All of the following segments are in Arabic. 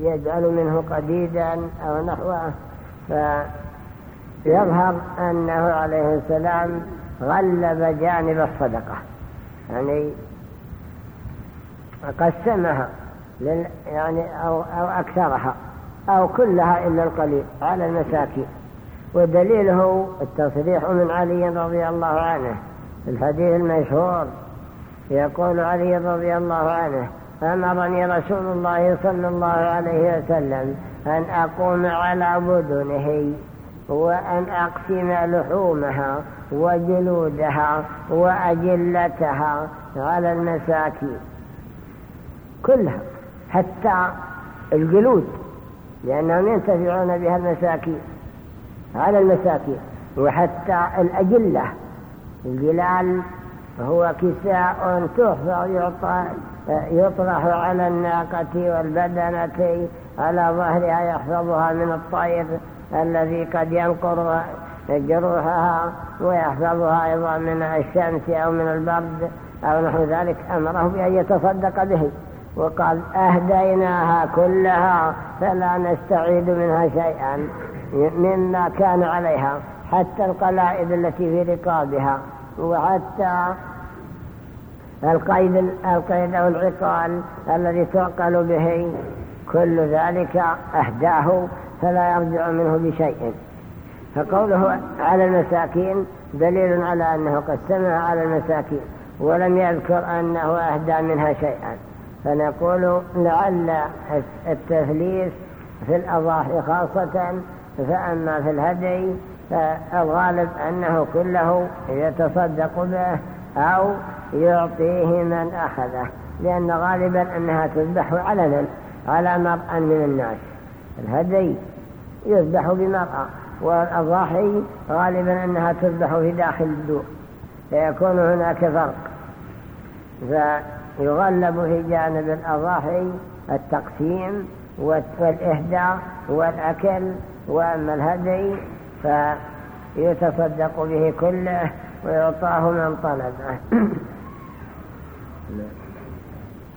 يجعل منه قديدا أو نحوه فيظهر أنه عليه السلام غلب جانب الصدقة. يعني قسمها يعني أو, أو أكثرها أو كلها إلا القليل على المساكين. ودليله التصريح من علي رضي الله عنه الحديث المشهور يقول علي رضي الله عنه أمرني رسول الله صلى الله عليه وسلم أن أقوم على بدنه وأن أقسم لحومها وجلودها وأجلتها على المساكين كلها حتى الجلود لأنهم ينتفعون بها المساكين على المساكين وحتى الأجلة الجلال هو كساء تحفظ يعطى يطرح على الناقة والبدنة على ظهرها يحفظها من الطير الذي قد ينقر جروحها ويحفظها أيضا من الشمس أو من البرد أو نحو ذلك. أمره بأن يتصدق به. وقال أهديناها كلها فلا نستعيد منها شيئا مما كان عليها حتى القلائد التي في رقابها. وحتى القيد القيد أو العقال الذي تعقل به كل ذلك أهداه فلا يرجع منه بشيء. فقوله على المساكين دليل على أنه قسمها على المساكين ولم يذكر أنه أهدى منها شيئا. فنقول لعل التثليث في الأضاحي خاصة فأما في الهدي فالغالب أنه كله يتصدق به أو يعطيه من أخذه لأن غالبا أنها تذبح علنا على مرأة من الناس. الهدي يذبح بمرأة والأضاحي غالبا أنها تذبح في داخل الدور. فيكون هناك فرق. فيغلب في جانب الأضاحي التقسيم والإهداء والأكل وأما الهدي فيتصدق به كله ويعطاه من طلبه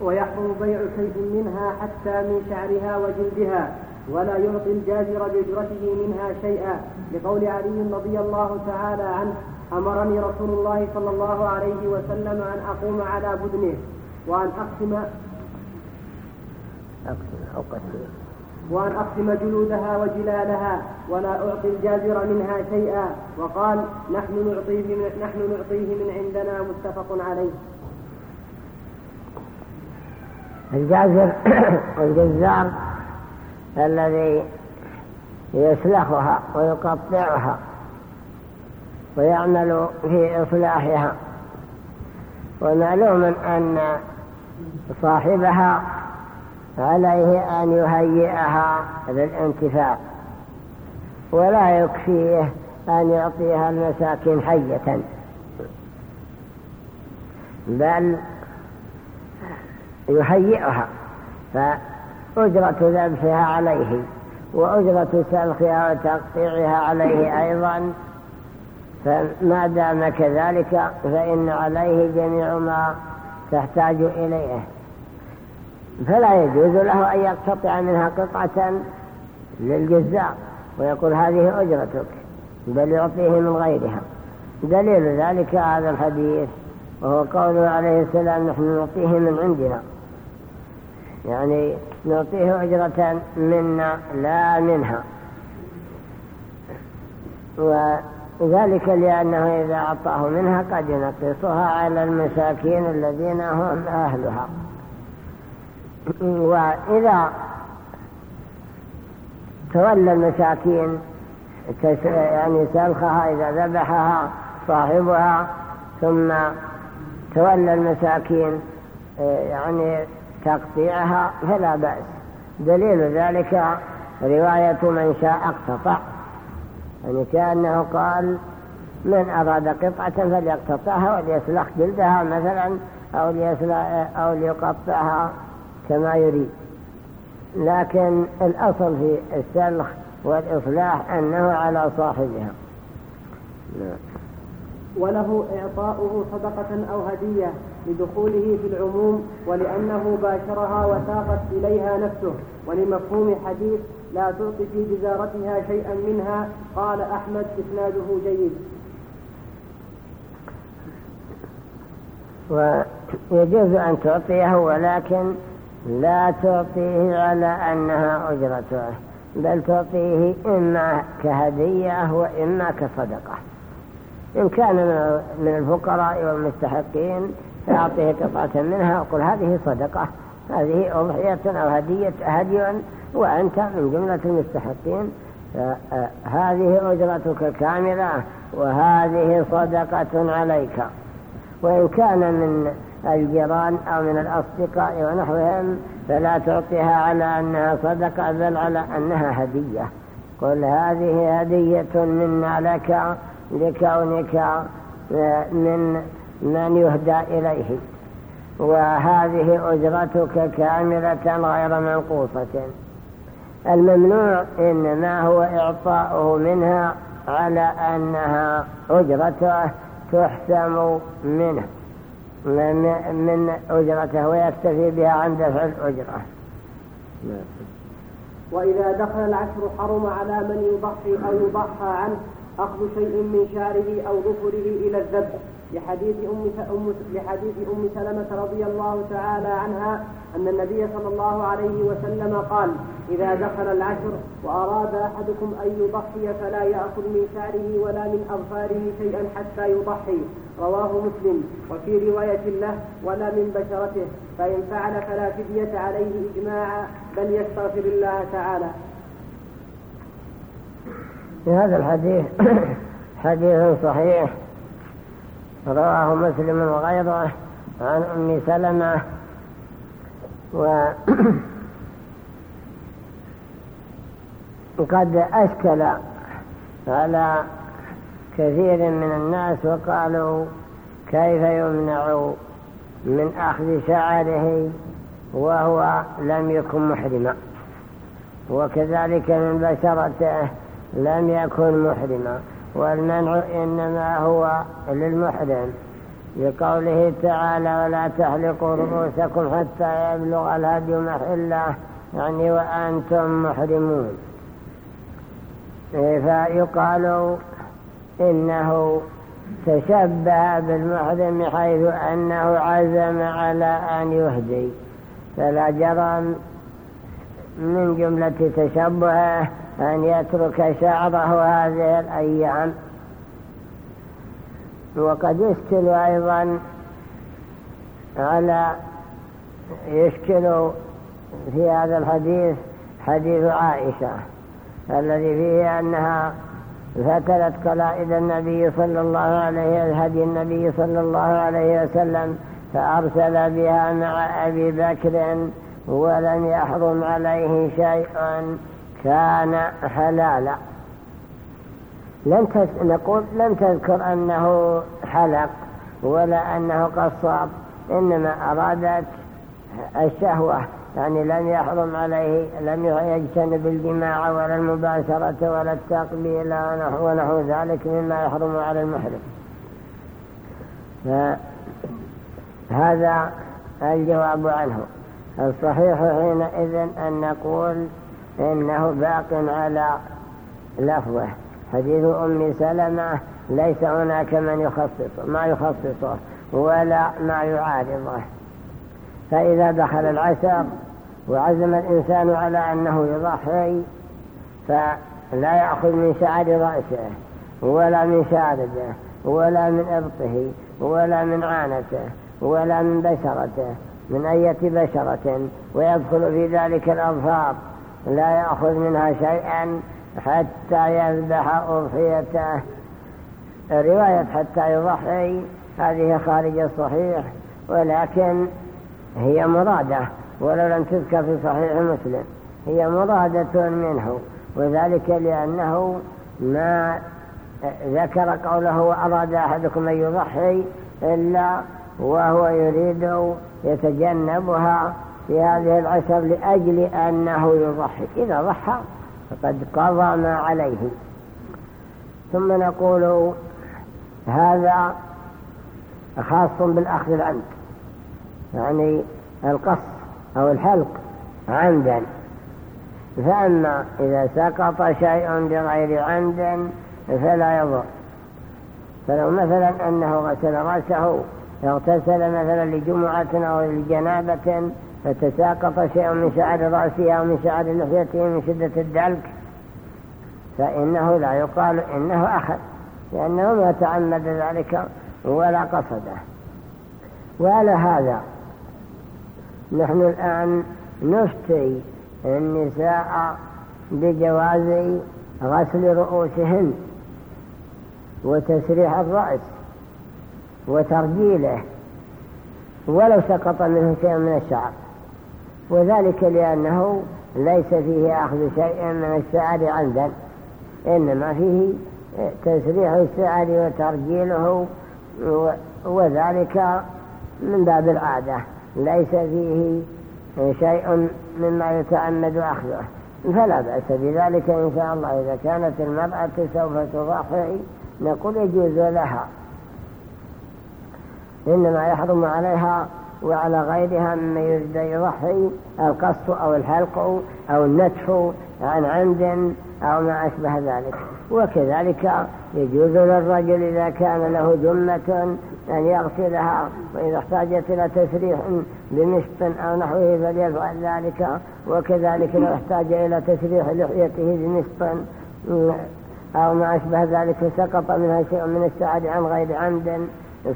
ويحرم بيع شيء منها حتى من شعرها وجلدها ولا يعطي الجازر بأجرته منها شيئا. لقول علي رضي الله تعالى عنه أمرني رسول الله صلى الله عليه وسلم أن أقوم على بدنه وأن أقسم. وأن أقسم جلودها وجلالها ولا أعطي الجازر منها شيئا وقال نحن نعطيه من نحن نعطيه من عندنا متفق عليه. الجازر الجزار الذي يسلخها ويقطعها ويعمل في إصلاحها ومعلوم أن صاحبها عليه أن يهيئها للانتفاع ولا يكفيه أن يعطيها المساكين حية. بل يهيئها فأجرة ذبحها عليه وأجرة سلخها وتقطيعها عليه أيضا فما دام كذلك فإن عليه جميع ما تحتاج إليه. فلا يجوز له أن يقتطع منها قطعة للجزاء ويقول هذه أجرتك بل يعطيه من غيرها. دليل ذلك هذا الحديث وهو قوله عليه السلام نحن نعطيه من عندنا. يعني نعطيه أجرة منا لا منها. وذلك لأنه إذا أعطاه منها قد ينقصها على المساكين الذين هم أهلها. وإذا تولى المساكين يعني سلخها إذا ذبحها صاحبها ثم تولى المساكين يعني تقطيعها فلا بأس. دليل ذلك رواية من شاء اقتطع. يعني كأنه قال من أراد قطعة فليقتطعها وليسلخ جلدها مثلا أو, أو ليقطعها. كما يريد. لكن الأصل في السلخ والإصلاح أنه على صاحبها. وله إعطاؤه صدقة أو هدية لدخوله في العموم ولأنه باشرها وساقت إليها نفسه. ولمفهوم حديث لا تعطي في جزارتها شيئا منها قال أحمد إسناده جيد. ويجوز أن تعطيه ولكن لا تعطيه على أنها أجرته بل تعطيه إما كهدية وإما كصدقة. إن كان من الفقراء والمستحقين فأعطيه قطعة منها وقل هذه صدقة هذه أضحية أو هدية هدي وأنت من جملة المستحقين هذه أجرتك كاملة وهذه صدقة عليك. وإن كان من الجيران أو من الأصدقاء ونحوهم فلا تعطيها على أنها صدقة بل على أنها هدية. قل هذه هدية منا لك لكونك من من يهدى إليه. وهذه أجرتك كاملة غير منقوصة. الممنوع إنما هو إعطاؤه منها على أنها أجرته تحسم منه. من أجرته ويكتفي بها عند دفع الأجرة وإذا دخل العشر حرم على من يضحي أو يضحى عنه أخذ شيء من شعره أو ظفره إلى الذبح. لحديث أم لحديث أم سلمة رضي الله تعالى عنها أن النبي صلى الله عليه وسلم قال إذا دخل العشر وأراد أحدكم أن يضحي فلا يأخذ من شعره ولا من أظفاره شيئا حتى يضحي. رواه مسلم. وفي رواية له ولا من بشرته فإن فعل فلا فدية عليه إجماعا بل يستغفر الله تعالى. في هذا الحديث حديث صحيح رواه مسلم وغيره عن أم سلمة وقد أشكل على كثير من الناس وقالوا كيف يمنع من أخذ شعره وهو لم يكن محرما. وكذلك من بشرته لم يكن محرما. والمنع إنما هو للمحرم لقوله تعالى ولا تحلقوا رؤوسكم حتى يبلغ الهدي محله يعني وأنتم محرمون. فيقال إنه تشبه بالمحرم حيث أنه عزم على أن يهدي فلا جرم من جملة تشبهه أن يترك شعره هذه الأيام. وقد يشكل أيضا على يشكل في هذا الحديث حديث عائشة الذي فيه أنها فتلت قلائد النبي صلى الله عليه هدي النبي صلى الله عليه وسلم فأرسل بها مع أبي بكر ولم يحرم عليه شيء. كان حلالا. لم نقول لم تذكر أنه حلق ولا أنه قصاب إنما أرادت الشهوة يعني لم يحرم عليه لم يجتنب الجماع ولا المباشرة ولا التقبيل ونحو ذلك مما يحرم على المحرم. فهذا الجواب عنه. الصحيح حينئذ أن نقول إنه باق على لفظه. حديث أم سلمة ليس هناك من يخصصه ما يخصصه ولا ما يعارضه. فإذا دخل العشر وعزم الإنسان على أنه يضحي فلا يأخذ من شعر رأسه ولا من شارده ولا من إبطه ولا من عانته ولا من بشرته من أية بشرة ويدخل في ذلك الأظفار لا يأخذ منها شيئا حتى يذبح أضحيته. رواية حتى يضحي هذه خارج الصحيح ولكن هي مرادة ولو لم تذكر في صحيح مسلم. هي مرادة منه وذلك لأنه ما ذكر قوله وأراد أحدكم أن يضحي إلا وهو يريد يتجنبها. في هذه العشر لأجل أنه يضحي. إذا ضحى فقد قضى ما عليه. ثم نقول هذا خاص بالأخذ العمد يعني القص أو الحلق عمدا. فأما إذا سقط شيء بغير عمد فلا يضر. فلو مثلا أنه غسل رأسه اغتسل مثلا لجمعة أو لجنابة فتساقط شيء من شعر رأسه أو من شعر لحيته من شدة الدلك فإنه لا يقال إنه أخذ لأنه ما تعمد ذلك ولا قصده. وعلى هذا نحن الآن نفتي النساء بجواز غسل رؤوسهن وتسريح الرأس وترجيله ولو سقط منه شيء من الشعر. وذلك لأنه ليس فيه أخذ شيء من الشعر عمدا إنما فيه تسريح الشعر وترجيله وذلك من باب العادة. ليس فيه شيء مما يتعمد أخذه. فلا بأس بذلك إن شاء الله. إذا كانت المرأة سوف تضحي نقول يجوز لها. إنما يحرم عليها وعلى غيرها مما يريد يضحي القص أو الحلق أو النتف عن عمد أو ما أشبه ذلك. وكذلك يجوز للرجل إذا كان له جمة أن يغسلها وإذا احتاجت إلى تسريح بمشط أو نحوه فليفعل ذلك. وكذلك لو احتاج إلى تسريح لحيته بمشط أو ما أشبه ذلك سقط منها شيء من السعد عن غير عمد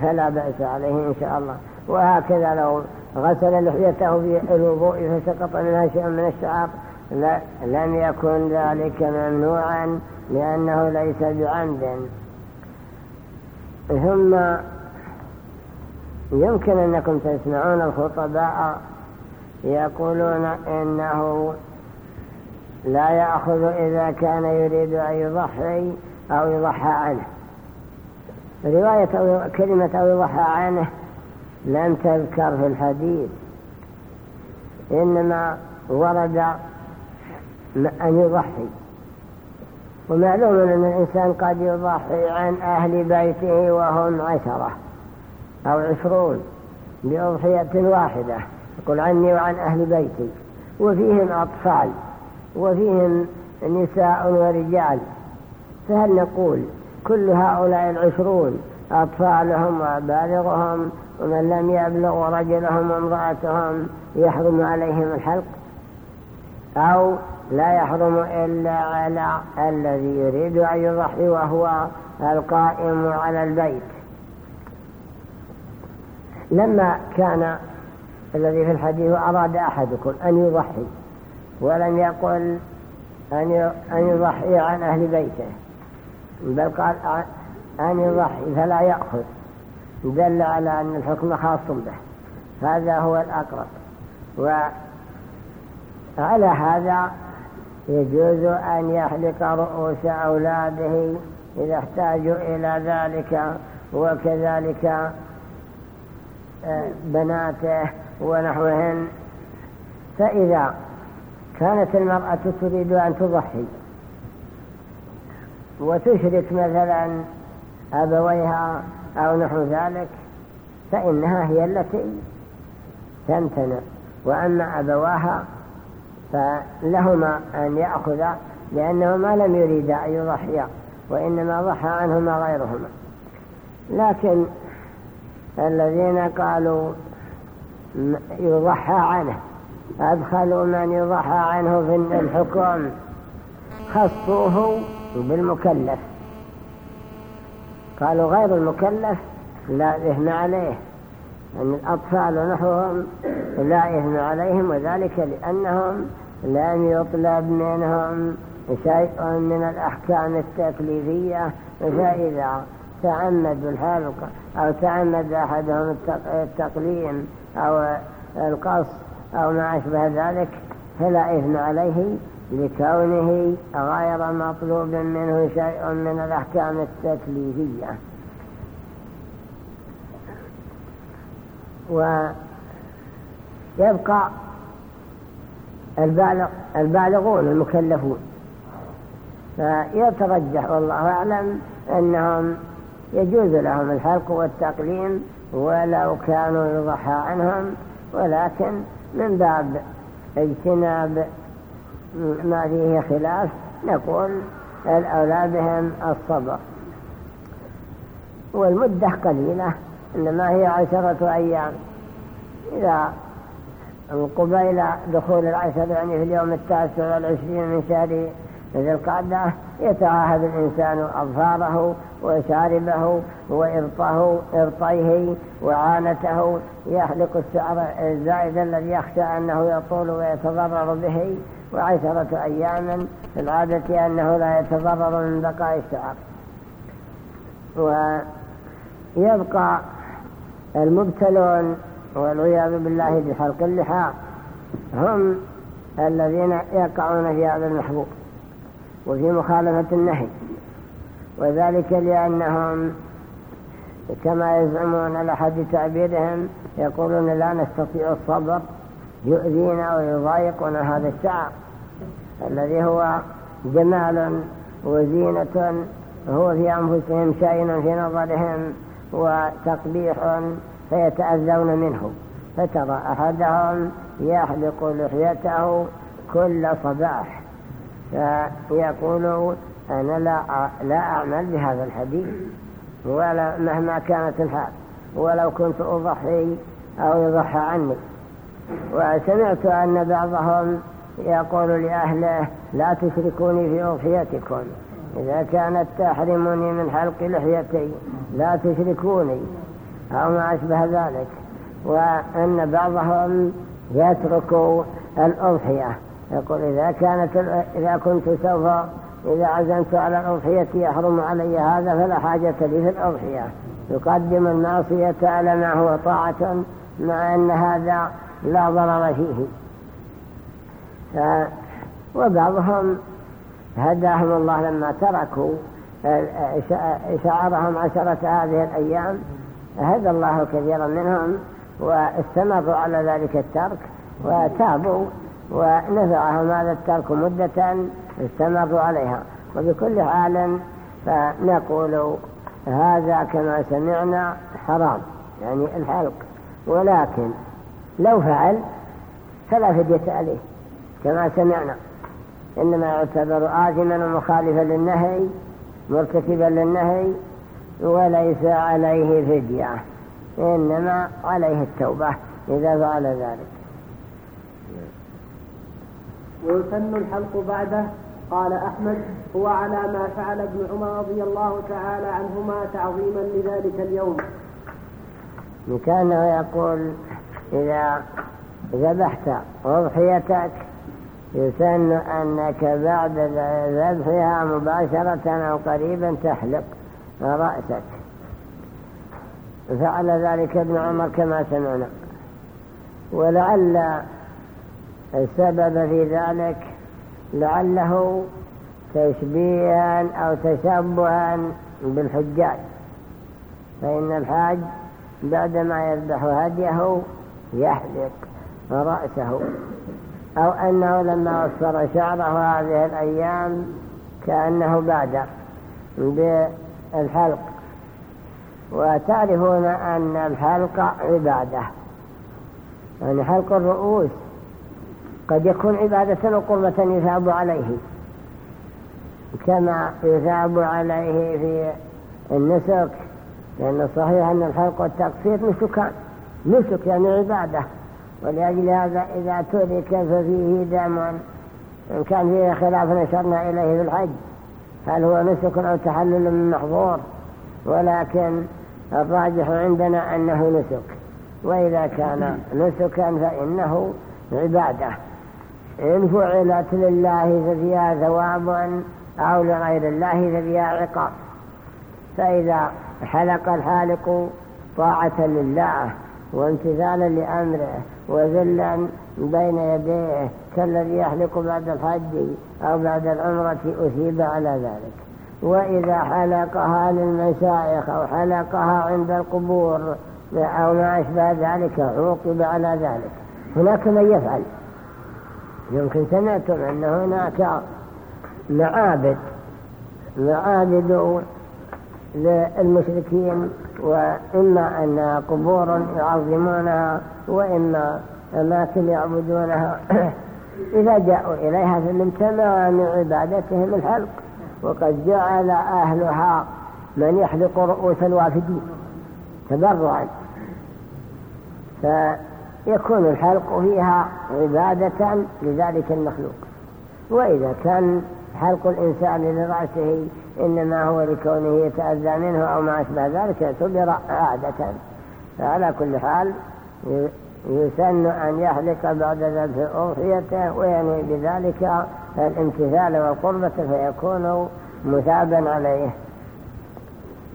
فلا بأس عليه إن شاء الله. وهكذا لو غسل لحيته في الوضوء فسقط منها شيء من الشعر لم يكن ذلك ممنوعا لأنه ليس بعمد. ثم يمكن أنكم تسمعون الخطباء يقولون إنه لا يأخذ إذا كان يريد أن يضحي أو يضحى عنه. رواية أو كلمة أو يضحى عنه لم تذكر في الحديث. إنما ورد أن يضحي. ومعلوم أن الإنسان قد يضحي عن أهل بيته وهم عشرة أو عشرون بأضحية واحدة. يقول عني وعن أهل بيتي. وفيهم أطفال. وفيهم نساء ورجال. فهل نقول كل هؤلاء العشرون أطفالهم وبالغهم ومن لم يبلغ رجلهم وامرأتهم يحرم عليهم الحلق أو لا يحرم إلا على الذي يريد أن يضحي وهو القائم على البيت. لما كان الذي في الحديث أراد أحدكم أن يضحي ولم يقل أن يضحي عن أهل بيته بل قال أن يضحي فلا يأخذ. دل على أن الحكم خاص به. هذا هو الأقرب. وعلى هذا يجوز أن يحلق رؤوس أولاده إذا احتاجوا إلى ذلك وكذلك آه، بناته ونحوهن. فإذا كانت المرأة تريد أن تضحي وتشرك مثلا أبويها أو نحو ذلك فإنها هي التي تمتنع. وأما أبواها فلهما أن يأخذا لأنهما لم يريدا أن يضحيا وإنما ضحى عنهما غيرهما. لكن الذين قالوا يضحى عنه أدخلوا من يضحى عنه في الحكم خصوه بالمكلف. قالوا غير المكلف لا إثم عليه أن الأطفال ونحوهم لا إثم عليهم وذلك لأنهم لم يطلب منهم شيء من الأحكام التكليفية فإذا تعمدوا الحلق أو تعمد أحدهم التقليم أو القص أو ما أشبه ذلك فلا إثم عليه. لكونه غير مطلوب منه شيء من الأحكام التكليفية. ويبقى البالغ البالغون المكلفون. فيترجح والله أعلم أنهم يجوز لهم الحلق والتقليم ولو كانوا يضحى عنهم ولكن من باب اجتناب ما فيه خلاف. نقول الأولى بهم الصبر. والمدة قليلة إنما هي عشرة أيام. إذا قبيل دخول العشر يعني في اليوم التاسع والعشرين من شهر ذي القعدة يتعاهد الإنسان أظفاره وشاربه وإرطه إرطيه وعانته. يحلق الشعر الزائد الذي يخشى أنه يطول ويتضرر به. وعشرة أيام في العادة أنه لا يتضرر من بقاء الشعر. ويبقى المبتلون والعياذ بالله بحلق اللحى هم الذين يقعون في هذا المحبوب وفي مخالفة النهي. وذلك لأنهم كما يزعمون لحد تعبيرهم يقولون لا نستطيع الصبر يؤذينا ويضايقنا هذا الشعر الذي هو جمال وزينة هو في أنفسهم شيء في نظرهم وتقبيح فيتأذون منه. فترى أحدهم يحلق لحيته كل صباح. فيقول أنا لا, لا أعمل بهذا الحديث. ولا مهما كانت الحال. ولو كنت أضحي أو يضحى عني. وسمعت أن بعضهم يقول لأهله لا تشركوني في أضحيتكم إذا كانت تحرمني من حلق لحيتي لا تشركوني. أو ما أشبه ذلك. وأن بعضهم يترك الأضحية. يقول إذا كانت إذا كنت سوف إذا عزمت على الأضحية يحرم علي هذا فلا حاجة لي في الأضحية. يقدم المعصية على ما هو طاعة مع أن هذا لا ضرر فيه. وبعضهم هداهم الله لما تركوا شعرهم عشرة هذه الأيام هدى الله كثيرا منهم واستمروا على ذلك الترك وتابوا ونفعهم هذا الترك مدة استمروا عليها. وبكل حال فنقول هذا كما سمعنا حرام يعني الحلق. ولكن لو فعل فلا فدية عليه. كما سمعنا إنما يعتبر آثما ومخالفا للنهي مرتكبا للنهي وليس عليه فدية إنما عليه التوبة إذا فعل ذلك. ويسن الحلق بعده قال أحمد هو على ما فعل ابن عمر رضي الله تعالى عنهما تعظيما لذلك اليوم. كانه يقول إذا ذبحت أضحيتك يسن أنك بعد ذبحها مباشرة أو قريبا تحلق رأسك. فعل ذلك ابن عمر كما سمعنا. ولعل السبب في ذلك لعله تشبيها أو تشبها بالحجاج. فإن الحاج بعدما يذبح هديه يحلق رأسه أو أنه لما وفر شعره هذه الأيام كأنه بادر بالحلق. وتعرفون أن الحلق عبادة. يعني حلق الرؤوس قد يكون عبادة وقربة يثاب عليه. كما يثاب عليه في النسك لأن صحيح أن الحلق والتقصير نسكان. نسك يعني عبادة. ولأجل هذا إذا ترك ففيه دم إن كان فيه خلاف نشرنا إليه في الحج هل هو نسك أو تحلل من محظور؟ ولكن الراجح عندنا أنه نسك. وإذا كان نسكا فإنه عبادة. إن فعلت لله ففيها ثواب أو لغير الله ففيها عقاب. فإذا حلق الحالق طاعة لله وامتثالا لأمره وذلا بين يديه كالذي يحلق بعد الحج أو بعد العمرة أثيب على ذلك. وإذا حلقها للمشايخ أو حلقها عند القبور أو ما أشبه ذلك عوقب على ذلك. هناك من يفعل. يمكن سمعتم أن هناك معابد معابد للمشركين وإما أنها قبور يعظمونها وإما أماكن يعبدونها. إذا جاءوا إليها فمن تمام عبادتهم الحلق وقد جعل أهلها من يحلق رؤوس الوافدين تبرعا. فيكون الحلق فيها عبادة لذلك المخلوق. وإذا كان حلق الإنسان لرأسه إنما هو لكونه يتأذى منه أو ما أشبه ذلك اعتبر عادة فعلى كل حال يسن أن يحلق بعد ذلك أضحيته ويعني بذلك الامتثال والقربة فيكون مثابا عليه.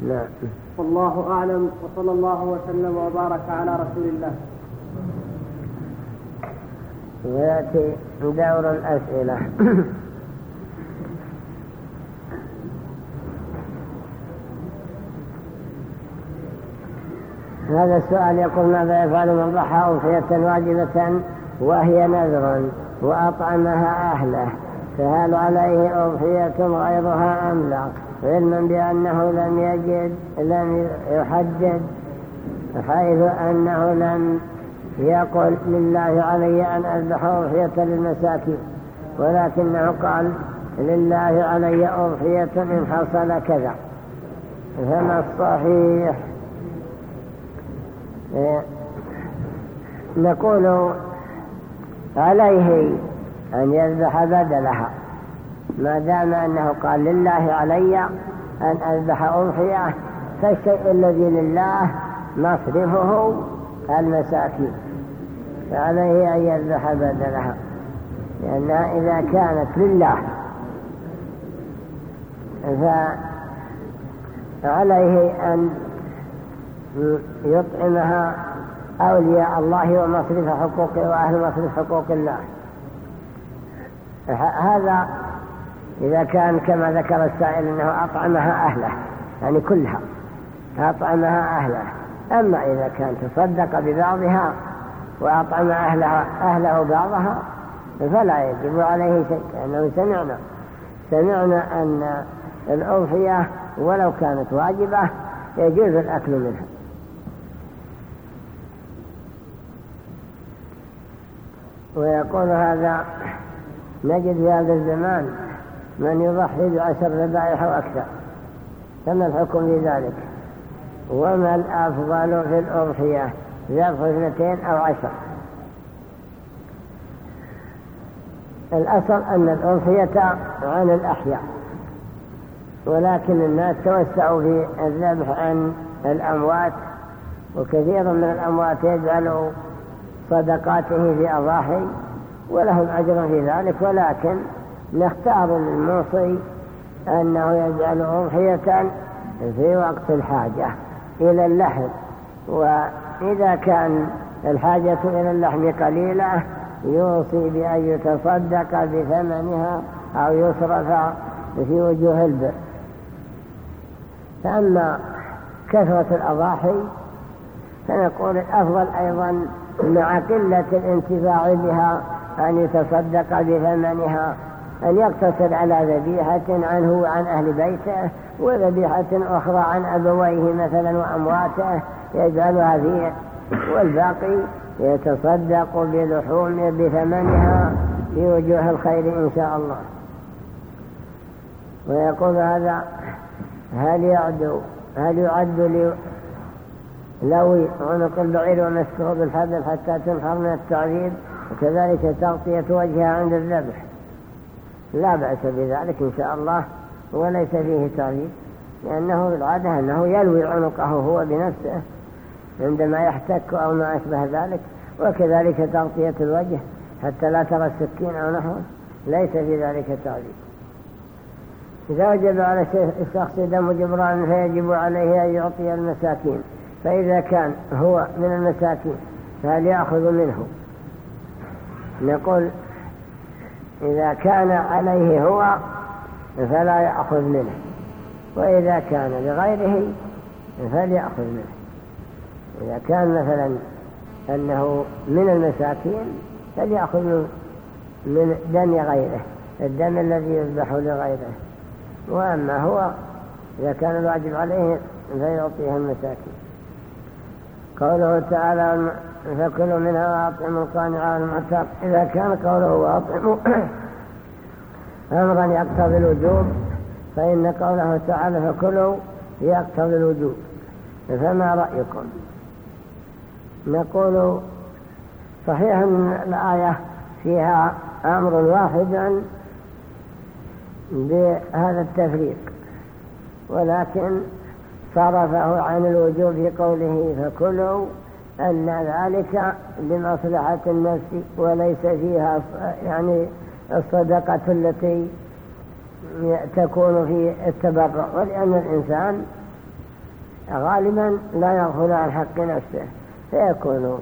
نعم. والله أعلم وصلى الله وسلم وبارك على رسول الله. ويأتي دور الأسئلة. هذا السؤال يقول ماذا يفعل من ضحى أضحية واجبة وهي نذر وأطعمها أهله؟ فهل عليه أضحية غيرها أم لا؟ علما بأنه لم يجد لم يحدد حيث أنه لم يقل لله علي أن أذبح أضحية للمساكين ولكنه قال لله علي أضحية إن حصل كذا. فما الصحيح؟ نقول عليه أن يذبح بدلها. ما دام أنه قال لله علي أن أذبح أضحية فالشيء الذي لله مصرفه المساكين. فعليه أن يذبح بدلها. لأنها إذا كانت لله فعليه أن يطعمها أولياء الله ومصرف حقوقه وأهل مصرف حقوق الله. هذا إذا كان كما ذكر السائل أنه أطعمها أهله يعني كلها أطعمها أهله. أما إذا كان تصدق ببعضها وأطعم أهلها أهله بعضها فلا يجب عليه شيء لأنه سمعنا سمعنا أن الأضحية ولو كانت واجبة يجوز الأكل منها. ويقول هذا نجد في هذا الزمان من يضحي بعشر ذبائح وأكثر فما الحكم في ذلك؟ وما الأفضل في الأضحية؟ ذبح اثنتين أو عشر. الأصل أن الأضحية عن الأحياء ولكن الناس توسعوا في الذبح عن الأموات وكثير من الأموات يجعل صدقاته في أضاحي ولهم أجر في ذلك ولكن نختار للموصي أنه يجعل أضحية في وقت الحاجة إلى اللحم. وإذا كان الحاجة إلى اللحم قليلة يوصي بأن يتصدق بثمنها أو يصرف في وجوه البر. فأما كثرة الأضاحي فنقول الأفضل أيضا مع قلة الانتفاع بها أن يتصدق بثمنها أن يقتصر على ذبيحة عنه وعن أهل بيته وذبيحة أخرى عن أبويه مثلا وأمواته يجعلها فيه والباقي يتصدق بلحوم بثمنها في وجوه الخير إن شاء الله. ويقول هذا هل يعد هل يعد لوي عنق البعير ومسكه بالحبل حتى تنحر من التعذيب وكذلك تغطية وجهها عند الذبح. لا بأس بذلك إن شاء الله وليس فيه تعذيب لأنه بالعادة أنه يلوي عنقه هو بنفسه عندما يحتك أو ما أشبه ذلك وكذلك تغطية الوجه حتى لا ترى السكين أو نحوه. ليس في ذلك تعذيب. إذا وجب على الشخص دم جبران فيجب عليه أن يعطي المساكين. فإذا كان هو من المساكين فهل يأخذ منه. نقول إذا كان عليه هو فلا يأخذ منه وإذا كان لغيره فليأخذ منه. إذا كان مثلا أنه من المساكين فليأخذ من دم غيره الدم الذي يذبح لغيره. وأما هو إذا كان الواجب عليه فيعطيها المساكين. قوله تعالى فكلوا منها وأطعموا القانع والمعتق. إذا كان قوله وأطعموا أمرا يقتضي الوجوب فإن قوله تعالى فكلوا يقتضي الوجوب. فما رأيكم؟ نقول صحيح أن الآية فيها أمر واحد بهذا التفريق ولكن صرفه عن الوجوب في قوله فكلوا أن ذلك لمصلحة النفس وليس فيها يعني الصدقة التي تكون في التبرع. ولأن الإنسان غالبا لا يغفل عن حق نفسه فيكون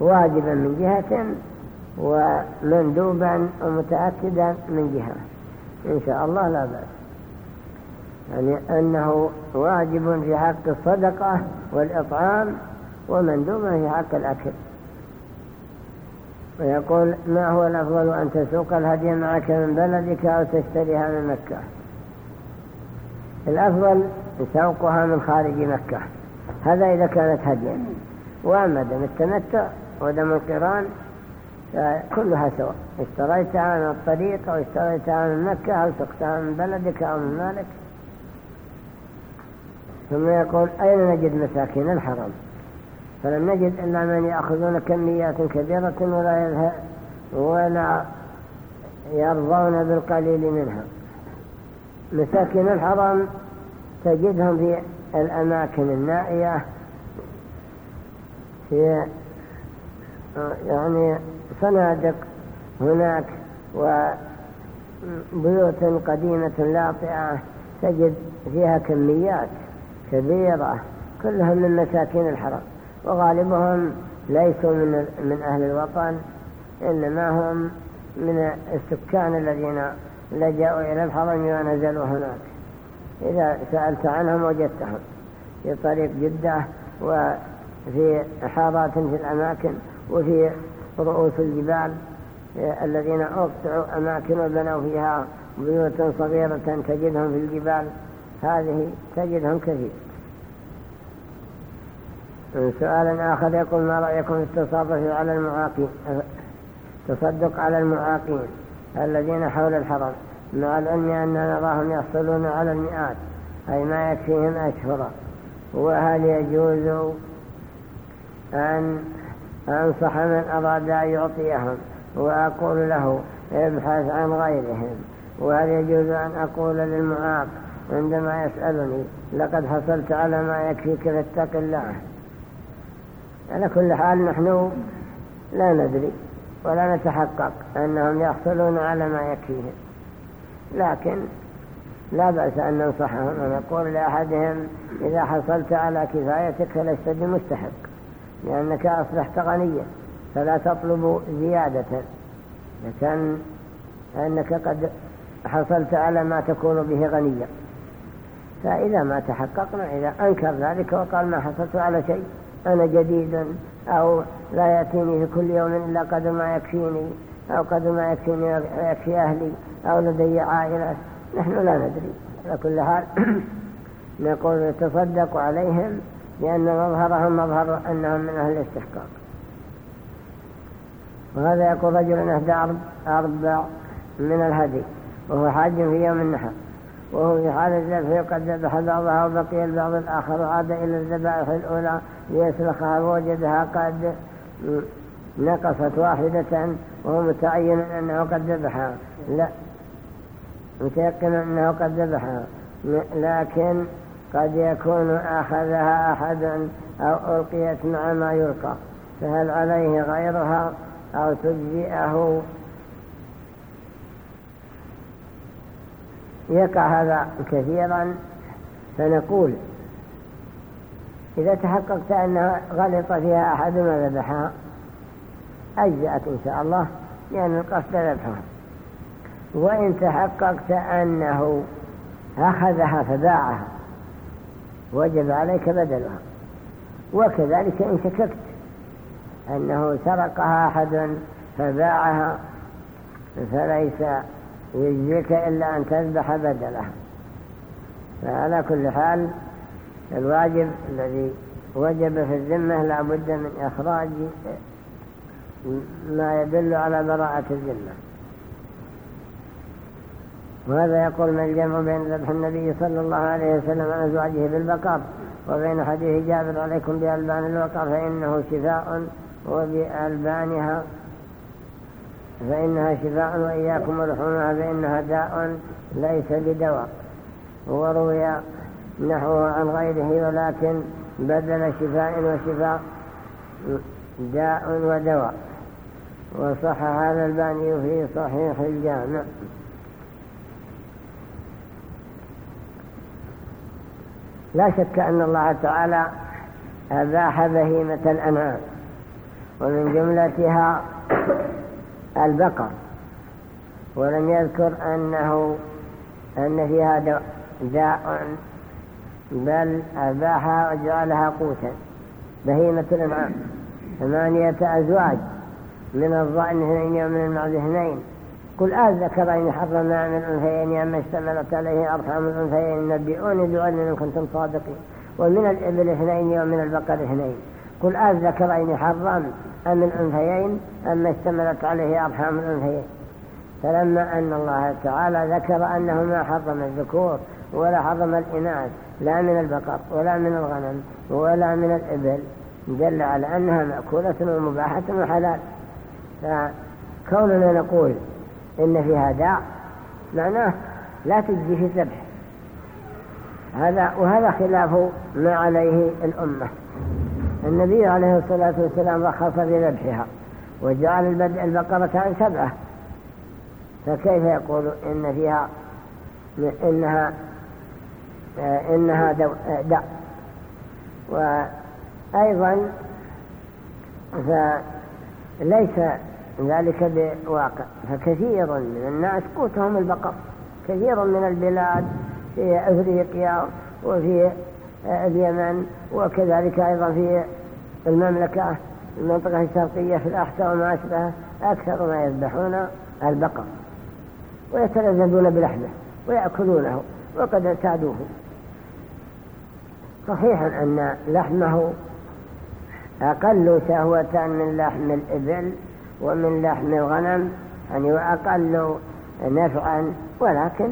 واجبا من جهة ومندوبا ومتأكدا من جهة. إن شاء الله لا بأس. يعني أنه واجب في حق الصدقة والإطعام ومندوبا في حق الأكل. ويقول ما هو الأفضل أن تسوق الهدي معك من بلدك أو تشتريها من مكة؟ الأفضل سوقها من خارج مكة. هذا إذا كانت هديا وأما دم التمتع ودم القران فكلها سواء. اشتريتها من الطريق أو اشتريتها من مكة أو سقتها من بلدك أو من مالك ثم يقول أين نجد مساكين الحرم؟ فلم نجد إلا من يأخذون كميات كبيرة ولا, ولا يرضون بالقليل منها. مساكن الحرم تجدهم في الأماكن النائية في يعني فنادق هناك وبيوت قديمة لاطئة تجد فيها كميات. كبيرة كلهم من مساكين الحرم وغالبهم ليسوا من, من أهل الوطن إنما هم من السكان الذين لجأوا إلى الحرم ونزلوا هناك. إذا سألت عنهم وجدتهم في طريق جدة وفي حارات في الأماكن وفي رؤوس الجبال الذين أقطعوا أماكن وبنوا فيها بيوت صغيرة تجدهم في الجبال. هذه تجدهم كثير. سؤال آخر يقول ما رأيكم في التصرف على المعاقين؟ تصدق على المعاقين الذين حول الحرم. مع العلم أننا نراهم يحصلون على المئات أي ما يكفيهم أشهرا وهل يجوز أن أنصح من أراد أن يعطيهم وأقول له ابحث عن غيرهم؟ وهل يجوز أن أقول للمعاق عندما يسألني لقد حصلت على ما يكفيك فاتق الله. على كل حال نحن لا ندري ولا نتحقق أنهم يحصلون على ما يكفيهم لكن لا بأس أن ننصحهم ونقول لأحدهم إذا حصلت على كفايتك فلست بمستحق لأنك أصبحت غنيا فلا تطلب زيادة. لكن أنك قد حصلت على ما تكون به غنيا. فإذا ما تحققنا إذا أنكر ذلك وقال ما حصلت على شيء أنا جديد أو لا يأتيني في كل يوم إلا قدر ما يكفيني أو قدر ما يكفيني ويكفي أهلي أو لدي عائلة. نحن لا ندري. على كل حال نقول نتصدق عليهم لأن مظهرهم مظهر أنهم من أهل الاستحقاق. وهذا يقول رجل أهدى أربع من الهدي وهو حاج في يوم النحر. وهو في حال الذبح قد ذبح بعضها وبقي البعض الآخر وعاد إلى الذبائح الأولى ليسلخها ووجدها قد نقصت واحدة وهو متعين أنه قد ذبحها. لا متيقن أنه قد ذبحها. لكن قد يكون أخذها أحد أو ألقيت مع ما يلقى فهل عليه غيرها أو تجزئه يقع هذا كثيرا فنقول إذا تحققت أنها غلط فيها أحد ما ذبحها أجزأت إن شاء الله لأن القصد ذبحها وإن تحققت أنه أخذها فباعها وجب عليك بدلها. وكذلك إن شككت أنه سرقها أحد فباعها فليس يجزيك إلا أن تذبح بدلها فعلى كل حال الواجب الذي وجب في الذمة لا بد من إخراج ما يدل على براءة الذمة. وهذا يقول من الجمع بين ذبح النبي صلى الله عليه وسلم عن أزواجه بالبقر وبين حديث جابر عليكم بألبان الوقر فإنه شفاء وبألبانها فإنها شفاء وإياكم ولحومها فإنها داء ليس بدواء. وروي نحوه عن غيره ولكن بدل شفاء وشفاء داء ودواء. وصح هذا الباني في صحيح الجامع. لا شك أن الله تعالى أباح بهيمة الأنعام. ومن جملتها البقر. ولم يذكر أنه أن فيها داء بل أباحها وجعلها قوتا بهيمة الأنعام ثمانية أزواج من الظأن اثنين ومن المعز اثنين قل ذكرين حرمنا من الأنثيين أما اشتملت عليه أرحام الأنثيين نبئوني بعلم إن كنتم صادقين. ومن الإبل اثنين ومن البقر اثنين قل ذكرين حرم أم الأنثيين أما اشتملت عليه أرحام الأنثيين فلما أن الله تعالى ذكر أنه ما حرم الذكور ولا حرم الإناث لا من البقر ولا من الغنم ولا من الإبل دل على أنها مأكولة ومباحة وحلال. فكوننا نقول إن فيها داء معناه لا تجزي في الذبح. هذا وهذا خلاف ما عليه الأمة. النبي عليه الصلاة والسلام رخص في ذبحها وجعل البقرة عن سبعة. فكيف يقول إن فيها إنها إنها داء؟ وأيضا فليس ذلك بواقع. فكثير من الناس قوتهم البقر. كثير من البلاد في أفريقيا وفي اليمن وكذلك أيضا في المملكة المنطقة الشرقية في الأحساء وما أشبه أكثر ما يذبحون البقر ويتلذذون بلحمه ويأكلونه وقد اعتادوه. صحيح أن لحمه أقل شهوة من لحم الإبل ومن لحم الغنم يعني وأقل نفعا ولكن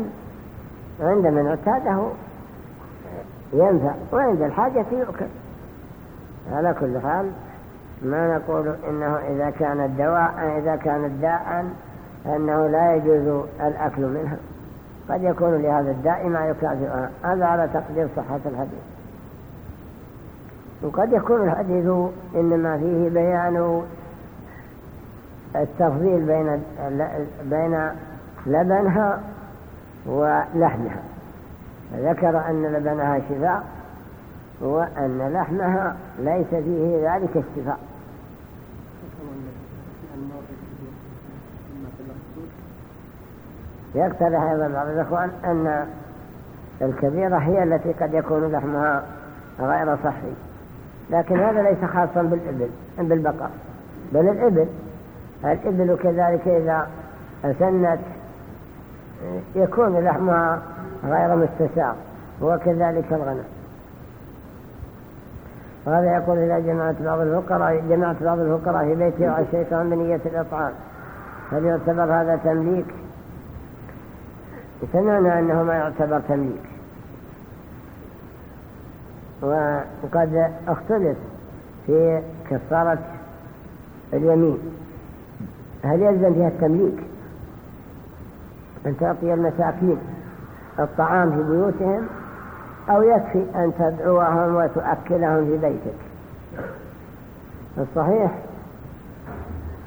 عند من اعتاده ينفع. وعند الحاجة يؤكل. على كل حال ما نقول إنه إذا كان الدواء إذا كان الداء أنه لا يجوز الأكل منها قد يكون لهذا الداء ما يكافئها هذا على تقدير صحة الحديث. وقد يكون الحديث إنما فيه بيان التفضيل بين بين لبنها ولحمها. ذكر أن لبنها شفاء وأن لحمها ليس فيه ذلك الشفاء. يقترح أيضا بعض الأخوان أن الكبيرة هي التي قد يكون لحمها غير صحي. لكن هذا ليس خاصا بالإبل بالبقر بل الإبل. الإبل كذلك إذا سنت يكون لحمها غير مستساغ وكذلك الغنم. وهذا يقول إذا جمعت بعض الفقراء جمعت بعض الفقراء في وعلى الشيطان بنية الإطعام. هل يعتبر هذا تمليك؟ سمعنا أنه ما يعتبر تمليك. وقد اختلف في كفارة اليمين. هل يلزم فيها التمليك؟ أن تعطي المساكين. الطعام في بيوتهم أو يكفي أن تدعوهم وتؤكلهم في بيتك. الصحيح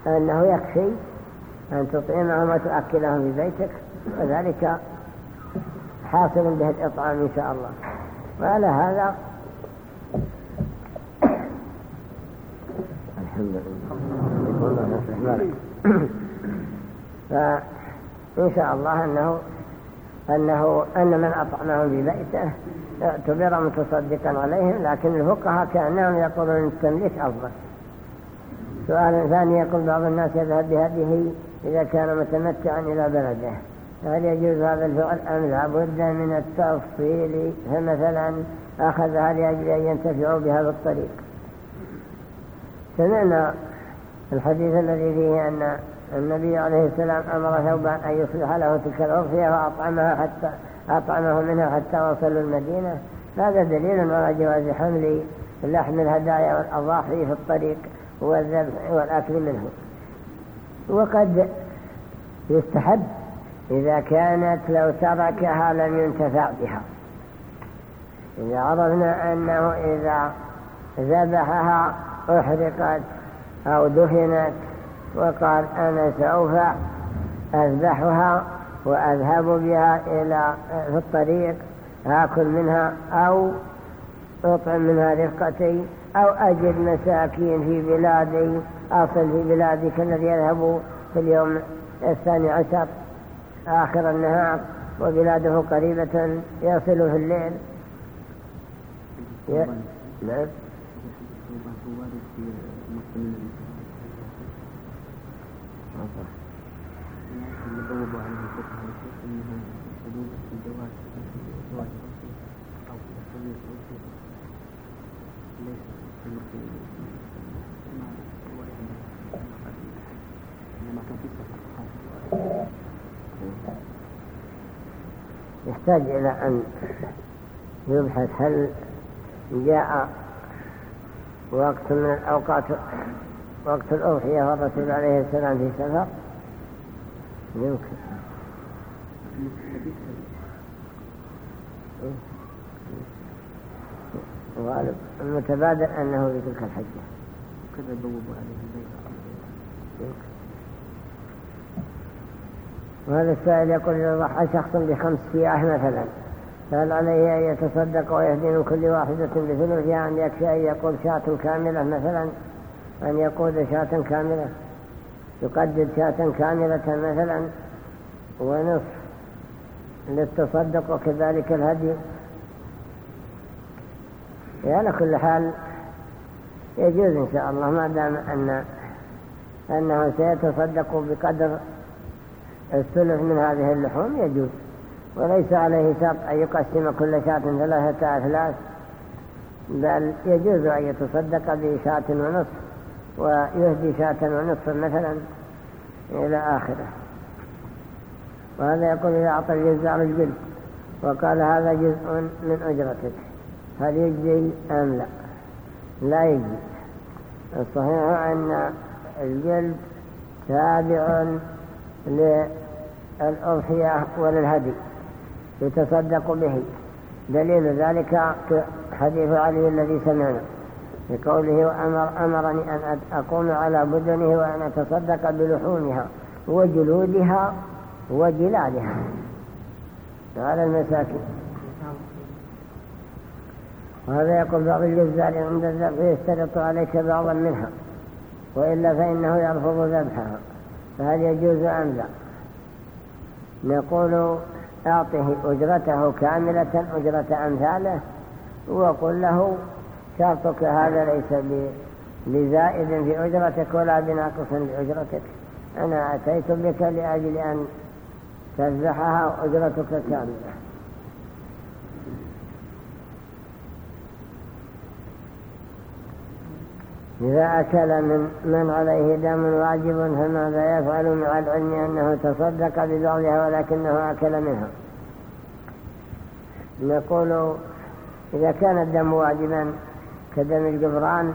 أنه يكفي أن تطعمهم وتؤكلهم في بيتك وذلك حاصل به الإطعام إن شاء الله. وعلى هذا الحمد لله. فإن شاء الله أنه أنه أن من أطعمهم في بيته اعتبر متصدقا عليهم لكن الفقهاء كأنهم يقولون التمليك أفضل. سؤال ثاني يقول بعض الناس يذهب بهذه إذا كان متمتعا إلى بلده هل يجوز هذا الفعل أم لا بد من التفصيل؟ فمثلا أخذها لأجل أن ينتفعوا بها بالطريق سمعنا الحديث الذي فيه أن النبي عليه السلام أمر ثوبان أن يصلح له تلك الأغفية وأطعمها حتى أطعمه منها حتى وصلوا المدينة. هذا دليل على جواز حمل لحم الهدايا والأضاحي في الطريق والذبح والأكل منه. وقد يستحب إذا كانت لو تركها لم ينتفع بها. إذا عرفنا أنه إذا ذبحها أحرقت أو دفنت وقال أنا سوف أذبحها وأذهب بها إلى في الطريق آكل منها أو أطعم منها رفقتي أو أجد مساكين في بلادي أصل في بلادي كالذي يذهب في اليوم الثاني عشر آخر النهار وبلاده قريبة يصل في الليل. نعم يحتاج إلى أن يبحث هل جاء وقت من الأوقات وقت الأضحية والرسول عليه السلام في سفر. يمكن. غالب المتبادر أنه في تلك الحجة. كذا بوبوا عليه البيت. وهذا السائل يقول إذا ضحى شخص بخمس سياح مثلا فهل عليه أن يتصدق ويهدي من كل واحدة بثلثها أن يكفي أن يقول شاة كاملة مثلا؟ أن يقود شاة كاملة يقدد شاة كاملة مثلا ونصف للتصدق وكذلك الهدي. على كل حال يجوز إن شاء الله ما دام أن أنه سيتصدق بقدر الثلث من هذه اللحوم يجوز. وليس عليه شرط أن يقسم كل شاة ثلاثة أثلاث بل يجوز أن يتصدق بشاة ونصف. ويهدي شاة ونصف مثلا إلى آخره. وهذا يقول إذا أعطى الجزار الجلد وقال هذا جزء من أجرتك هل يجزي أم لا؟ لا يجزي. الصحيح أن الجلد تابع للأضحية وللهدي يتصدق به. دليل ذلك حديث علي الذي سمعنا. بقوله أمر أمرني أن أقوم على بدنه وأن أتصدق بلحومها وجلودها وجلالها على المساكين. وهذا يقول بعض الجزار عند الذبح يشترط عليك بعضا منها وإلا فإنه يرفض ذبحها. فهل يجوز أم لا؟ نقول أعطه أجرته كاملة أجرة أمثاله وقل له شرطك هذا ليس بزائد في أجرتك ولا بناقص بأجرتك أنا أتيت بك لأجل أن تذبحها أجرتك كاملة. إذا أكل من, من عليه دم واجب فماذا يفعل مع العلم أنه تصدق ببعضها ولكنه أكل منها؟ نقول إذا كان الدم واجبا كدم الجبران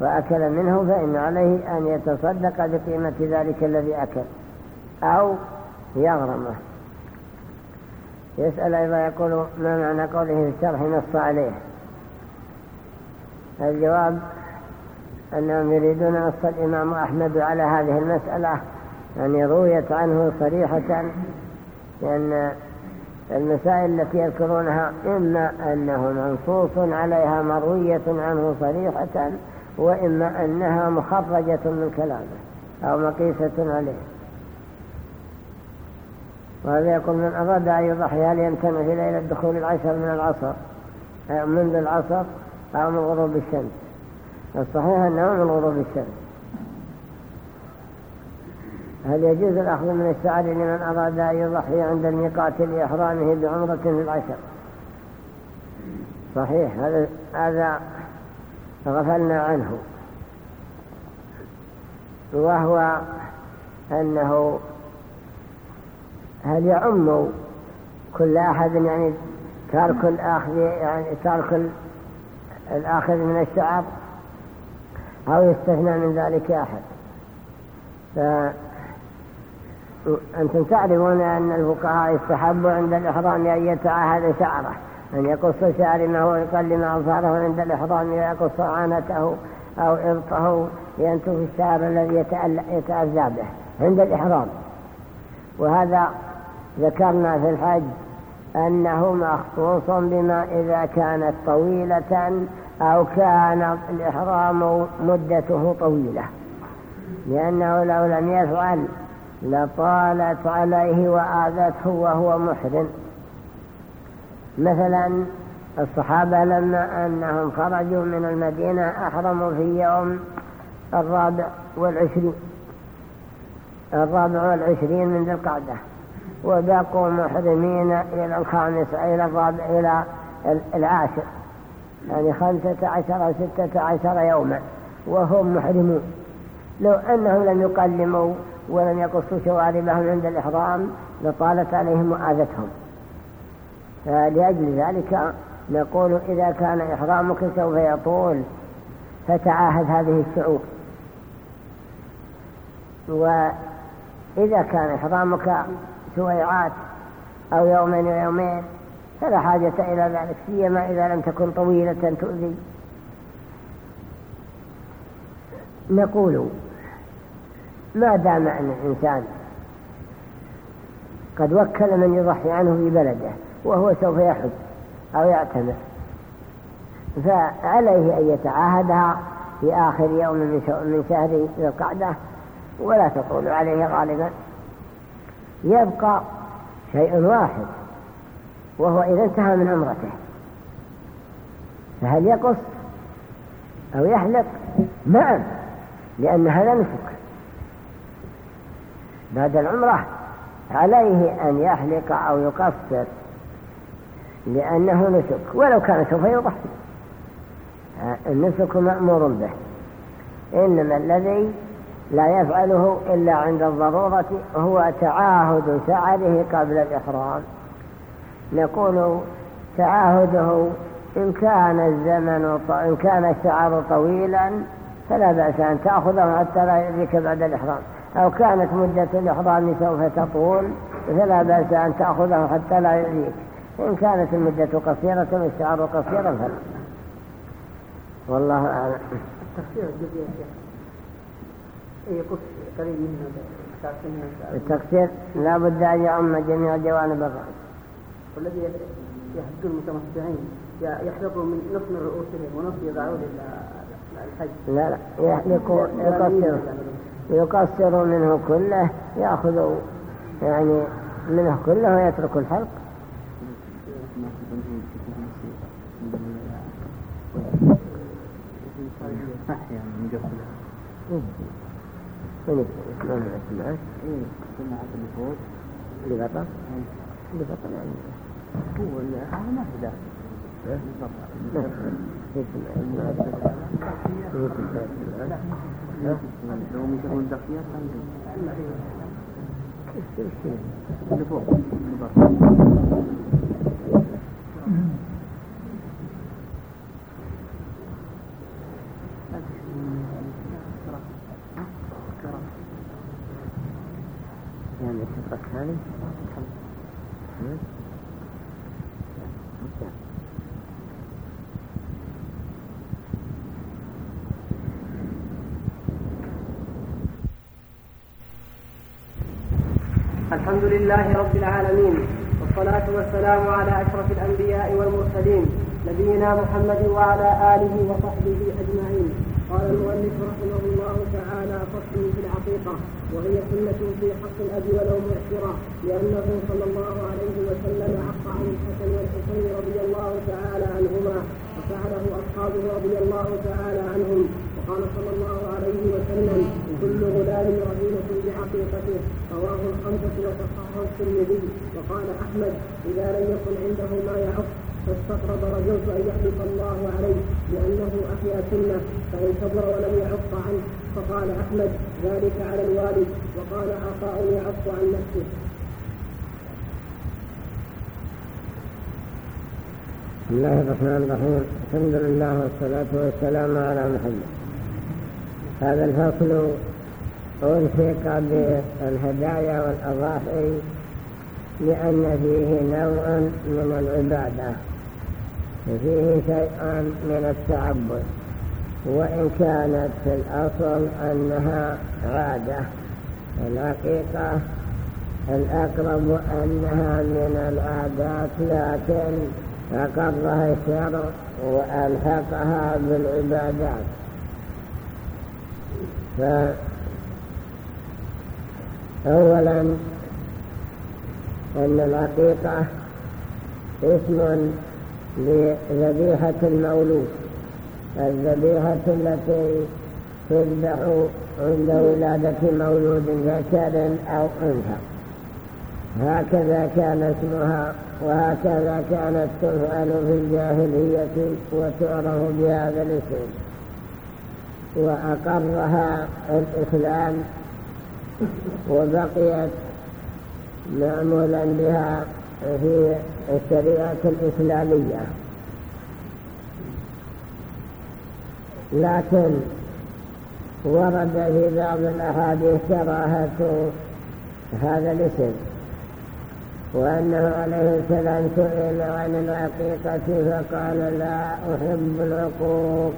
وأكل منه فإن عليه أن يتصدق بقيمة ذلك الذي أكل أو يغرمه. يسأل أيضا يقول ما معنى قوله في الشرح نص عليه؟ الجواب أنهم يريدون نص الإمام أحمد على هذه المسألة يعني رويت عنه صريحة لأن المسائل التي يذكرونها إما أنه منصوص عليها مروية عنه صريحة وإما أنها مخرجة من كلامه أو مقيسة عليه. وهذا يقول من أراد أن يضحي هل يمتنع في ليلة دخول العشر من العصر منذ العصر أو من غروب الشمس؟ الصحيح أنه من غروب الشمس. هل يجوز الأخذ من الشعر لمن أراد أن يضحي عند الميقات لإحرامه بعمرة العشر صحيح هذا غفلنا عنه. وهو أنه هل يعم كل أحد يعني ترك الأخذ يعني ترك الآخذ من الشعر؟ أو يستثنى من ذلك أحد؟ فأنتم تعلمون أن الفقهاء يستحبوا عند الإحرام أن يتعاهد شعره أن يقص شارمه ويقلم أظهره عند الإحرام ويقص عانته أو إبطه ينتف الشعر الذي يتأذى به عند الإحرام. وهذا ذكرنا في الحج أنه مخصوص بما إذا كانت طويلة أو كان الإحرام مدته طويلة لأنه لو لم يفعل لطالت عليه وآذته وهو محرم. مثلا الصحابة لما أنهم خرجوا من المدينة أحرموا في يوم الرابع والعشرين الرابع والعشرين من ذي القعدة وبقوا محرمين إلى الخامس إلى الرابع إلى العاشر يعني خمسة عشر ستة عشر يوما وهم محرمون. لو أنهم لم يقلموا ولم يقصوا شواربهم عند الإحرام لطالت عليهم وآذتهم. فلأجل ذلك نقول إذا كان إحرامك سوف يطول فتعاهد هذه الشعور وإذا كان إحرامك سويعات أو يومين ويومين فلا حاجة إلى ذلك سيما إذا لم تكن طويلة تؤذي. نقول ما دام أن الإنسان قد وكل من يضحي عنه في بلده وهو سوف يحج أو يعتمر فعليه أن يتعاهدها في آخر يوم من شهر القعدة ولا تطول عليه غالبا. يبقى شيء واحد وهو إذا انتهى من عمرته. فهل يقص أو يحلق نعم لأن هذا نسك بعد العمرة عليه أن يحلق أو يقصر لأنه نسك ولو كان سوف يضحي. النسك مأمور به. إنما الذي لا يفعله إلا عند الضرورة هو تعاهد شعره قبل الإحرام. نقول تعاهده إن كان الزمن إن كان الشعر طويلا فلا بأس أن تأخذه حتى لا يأذيك بعد الإحرام. أو كانت مدة الإحرام سوف تطول فلا بأس أن تأخذه حتى لا يؤذيك إن كانت المدة قصيرة والشعر قصيرا فلا. والله أعلم. التقصير إيه لا بد أن يعم جميع جوانب الرأس. والذي يحدث المتمتعين يحلقوا من نصف من رؤوسهم ونصف يضعون الحج. لا لا يحلقوا يقصر. يقصر منه كله يأخذ يعني منه كله ويترك الحلق. اللي بطل هو ما في لو يسوون دقيقة اللي فوق يعني الشق الثاني الحمد لله رب العالمين والصلاة والسلام على أشرف الأنبياء والمرسلين نبينا محمد وعلى آله وصحبه أجمعين. قال المؤلف رحمه الله تعالى فصل في العقيقة وهي سنة في حق الأب ولو مؤثرة لأنه صلى الله عليه وسلم عق عن الحسن والحسين رضي الله تعالى عنهما وفعله أصحابه رضي الله تعالى عنهم وقال صلى الله عليه وسلم كل غلام رهينة بعقيقته رواه الخمسة وصححه الترمذي. وقال أحمد إذا لم يكن عنده ما يعق فاستقرب رجوت أن يحلف الله عليه لأنه أحيا سنة فإن صبر ولم يعق عنه. فقال أحمد ذلك على الوالد. وقال عطاء يعق عن نفسه. بسم الله الرحمن الرحيم. الحمد لله والصلاة والسلام على محمد. هذا الفصل ألحق بالهدايا والأضاحي لأن فيه نوع من العبادة فيه شيء من التعبد وإن كانت في الأصل أنها عادة. الحقيقة الأقرب أنها من العادات لكن أقرها الشرع وألحقها بالعبادات. فأولا أن العقيقة اسم لذبيحة المولود الذبيحة التي تذبح عند ولادة مولود ذكر أو أنثى. هكذا كان اسمها وهكذا كانت تفعل في الجاهلية وتعرف بهذا الاسم. وأقرها الإسلام وبقيت معمولا بها في الشريعة الإسلامية. لكن ورد في بعض الأحاديث كراهة هذا الاسم وأنه عليه السلام سئل عن العقيقة فقال لا أحب العقوق.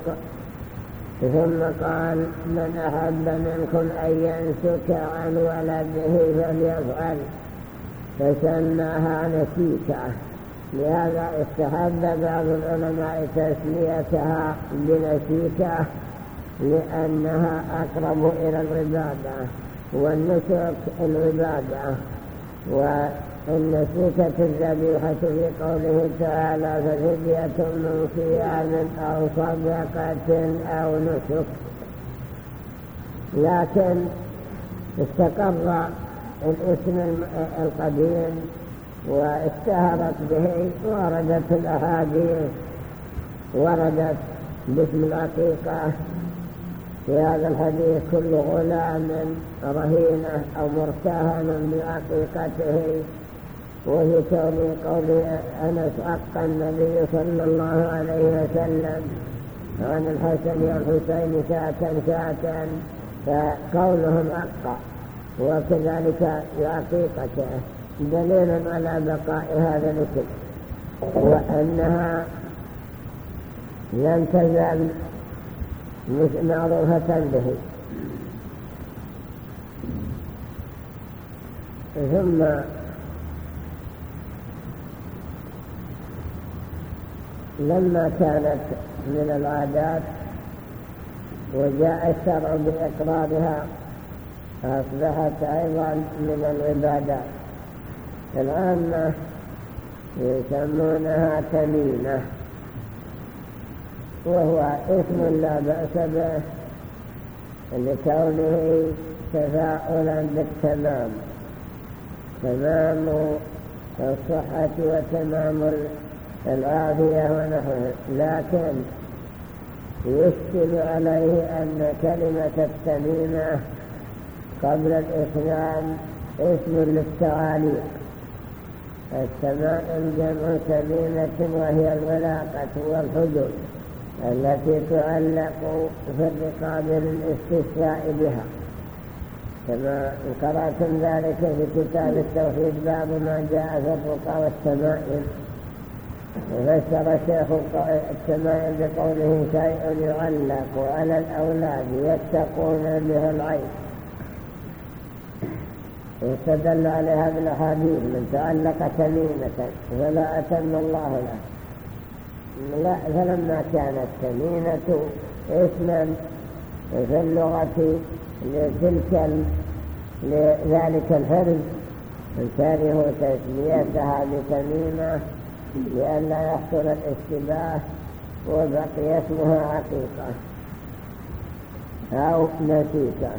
ثم قال من أحب منكم أن ينسك عن ولده فليفعل. فسماها نسيكة لهذا استحب بعض العلماء تسميتها بنسيكة لأنها أقرب إلى العبادة والنسك العبادة. والنسيكة الذبيحة في قوله تعالى ففدية من صيام أو صدقة أو نسك. لكن استقر الاسم القديم واشتهرت به وردت الأحاديث وردت باسم العقيقة. في هذا الحديث كل غلام رهينة أو مرتهن بعقيقته وفي كون قول أنس أقى النبي صلى الله عليه وسلم. عن الحسن والحسين ساعة ساعة فقولهم أقى وكذلك عقيقته دليل على بقاء هذا الاسم وأنها لم تزال معروفة به. ثم لما كانت من العادات وجاء الشرع بإقرارها فأصبحت أيضا من العبادات العامة يسمونها تميمة وهو اسم لا بأس به لكونه تفاؤلا بالتمام. تمام الصحة وتمام العافية ونحوه. لكن يشكل عليه أن كلمة التميمة قبل الإسلام اسم للتعاليق التمائم جمع تميمة وهي الولاقة والحدود التي تعلق في الرقاب للاستشفاء بها. كما قرأتم ذلك في كتاب التوحيد باب ما جاء في الرقى والتمائم. فسر الشيخ التمائم بقوله شيء يعلق على الأولاد يتقون به العين. يستدل عليها بالاحاديث من تعلق تميمة فلا أتم الله له. لا فلما كانت تميمة اسما في اللغة لتلك لذلك الحرز كرهوا تسميتها بتميمة لئلا يحصل الاشتباه وبقي اسمها عقيقة أو نسيكة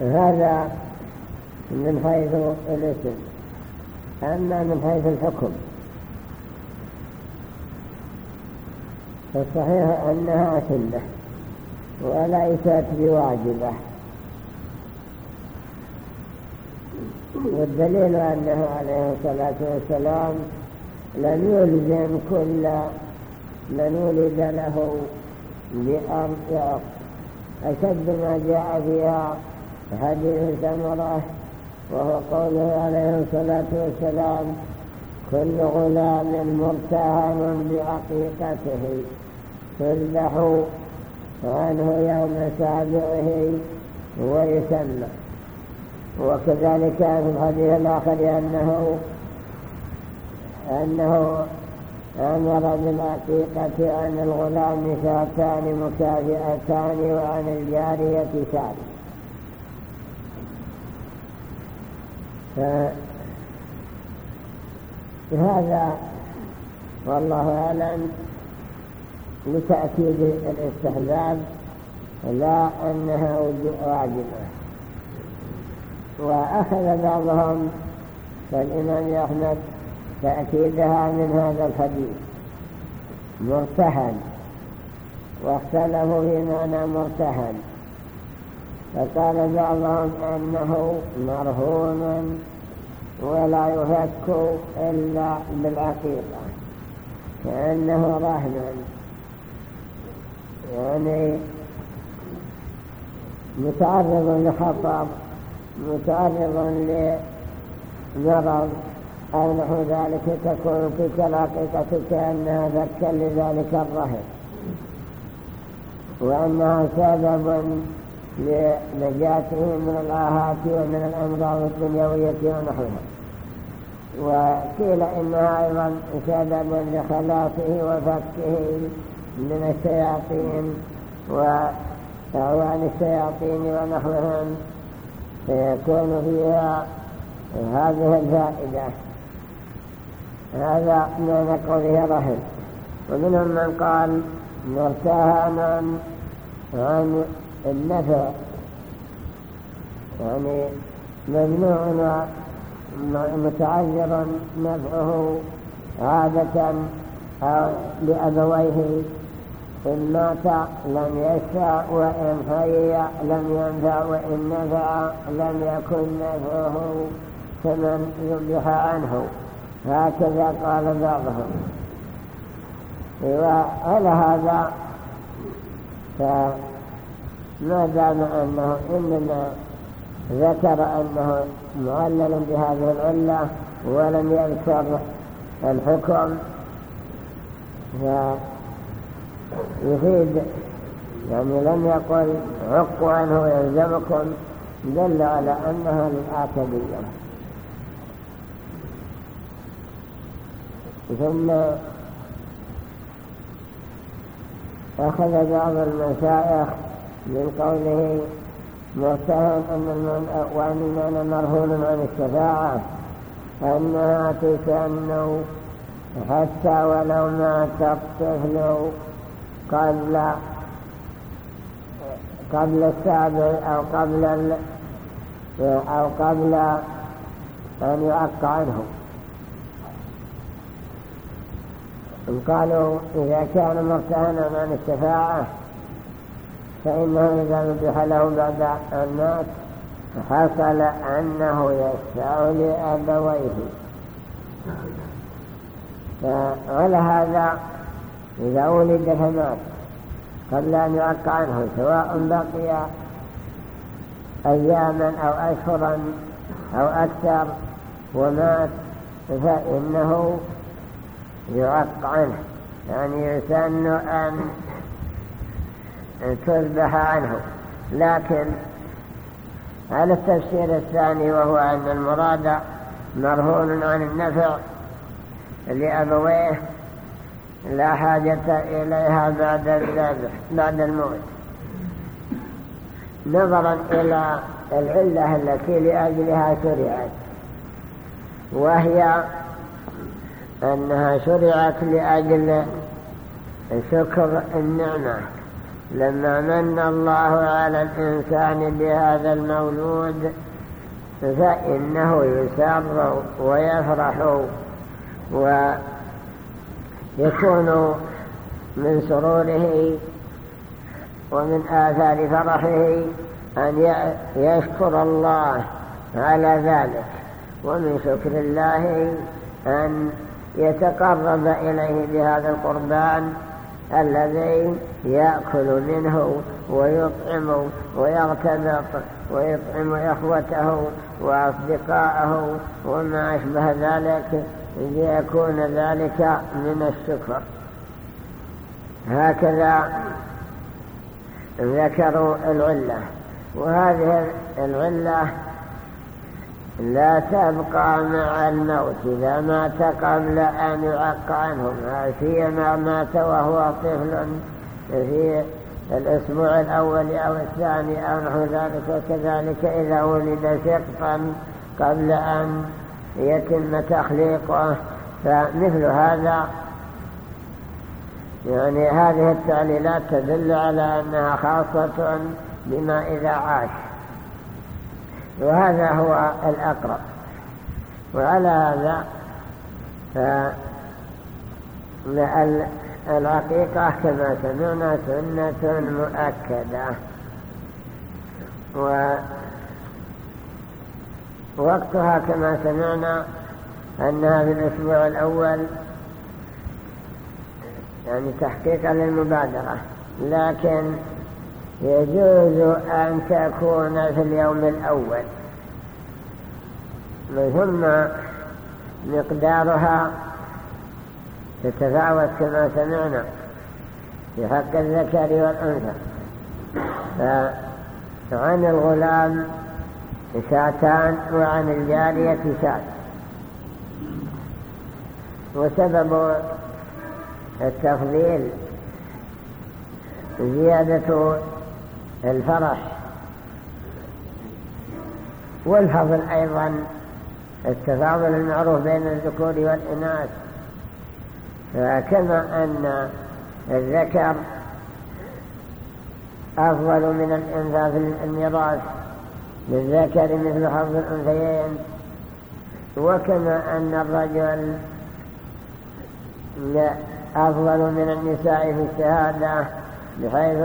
هذا من حيث الاسم. أما من حيث الحكم. فالصحيح أنها سنة وليست بواجبة. والدليل أنه عليه الصلاة والسلام لم يلزم كل من ولد له بأرض أشد ما جاء فيها حديث سمرة وهو قوله عليه الصلاة والسلام كل غلام مرتهن بعقيقته تذبح عنه يوم سابعه ويسمى وكذلك في الحديث الآخر أنه أنه أمر بالعقيقة عن الغلام شاتان مكافئتان وعن الجارية شات فهذا والله أعلم لتأكيد الاستحباب لا أنها واجبة. وأخذ بعضهم كالإمام أحمد تأكيدها من هذا الحديث مرتهن واختلفوا في معنى مرتهن. فقال بعضهم أنه مرهون ولا يفك إلا بالعقيقة كأنه رهن. يعني متعرض لخطر متعرض لمرض أو نحو ذلك تكون تلك العقيقة كأنها ذكا لذلك الرهن. وأنها سبب لنجاته من الآهات ومن الأمراض الدنيوية ونحوها. وقيل إنها أيضا سبب لخلاصه وفكه من الشياطين وأعوان الشياطين ونحوهم. فيكون فيها هذه الفائدة. هذا ما قوله رهن ومنهم من قال مرتهنا عن النفع. يعني ممنوع متعذرا نفعه عادة أو لأبويه. إن مات لم يشفع وإن حي لم ينفع وإن نفع لم يكن نفعه كمن يبح عنه. هكذا قال بعضهم. وعلى هذا فما دام أنه إنما ذكر أنه معلل بهذه العلة ولم يذكر الحكم يفيد يعني لم يقل عقوا عنه ويلزمكم دل على أنها للآكدية. ثم أخذ بعض المشايخ من قوله متهم أن وأن المعنى مرهون عن الشفاعة أنها تسن حتى ولو مات الطفل قبل قبل السابع أو قبل أو قبل أن يعق عنه. قالوا إذا كان مرتهنا عن الشفاعة فإنه إذا نبح له بعد الناس حصل أنه يشفع لأبويه. فعلى هذا إذا ولد فمات. قبل أن يعق عنه سواء بقي أياما أو أشهرا أو أكثر ومات فإنه يعق عنه. يعني يسن أن تذبح عنه. لكن على التفسير الثاني وهو أن المراد مرهون عن النفع لأبويه لا حاجة إليها بعد الذبح بعد الموت. نظرا إلى العلة التي لأجلها شرعت. وهي أنها شرعت لأجل شكر النعمة. لما من الله على الإنسان بهذا المولود فإنه يسر ويفرح. ويكون من سروره ومن آثار فرحه أن يشكر الله على ذلك ومن شكر الله أن يتقرب إليه بهذا القربان الذي يأكل منه ويطعم ويغتبط ويطعم إخوته وأصدقاءه وما أشبه ذلك ليكون ذلك من الشكر. هكذا ذكروا العلة. وهذه العلة لا تبقى مع الموت إذا مات قبل أن يعق عنهم سيما مات وهو طفل في الأسبوع الأول أو الثاني أو نحو ذلك وكذلك إذا ولد شقطا قبل أن يتم تخليقه فمثل هذا يعني هذه التعليلات تدل على أنها خاصة بما إذا عاش. وهذا هو الأقرب. وعلى هذا العقيقة كما سمعنا سنة مؤكدة. ووقتها كما سمعنا أنها في الأسبوع الأول يعني تحقيقا للمبادرة لكن يجوز أن تكون في اليوم الأول. ثم مقدارها تتفاوت كما سمعنا في حق الذكر والأنثى. فعن الغلام شاتان وعن الجارية شات وسبب التفضيل زيادة الفرح والفضل أيضا التفاضل المعروف بين الذكور والإناث. فكما أن الذكر أفضل من الأنثى في الميراث للذكر مثل حظ الأنثيين. وكما أن الرجل أفضل من النساء في الشهادة بحيث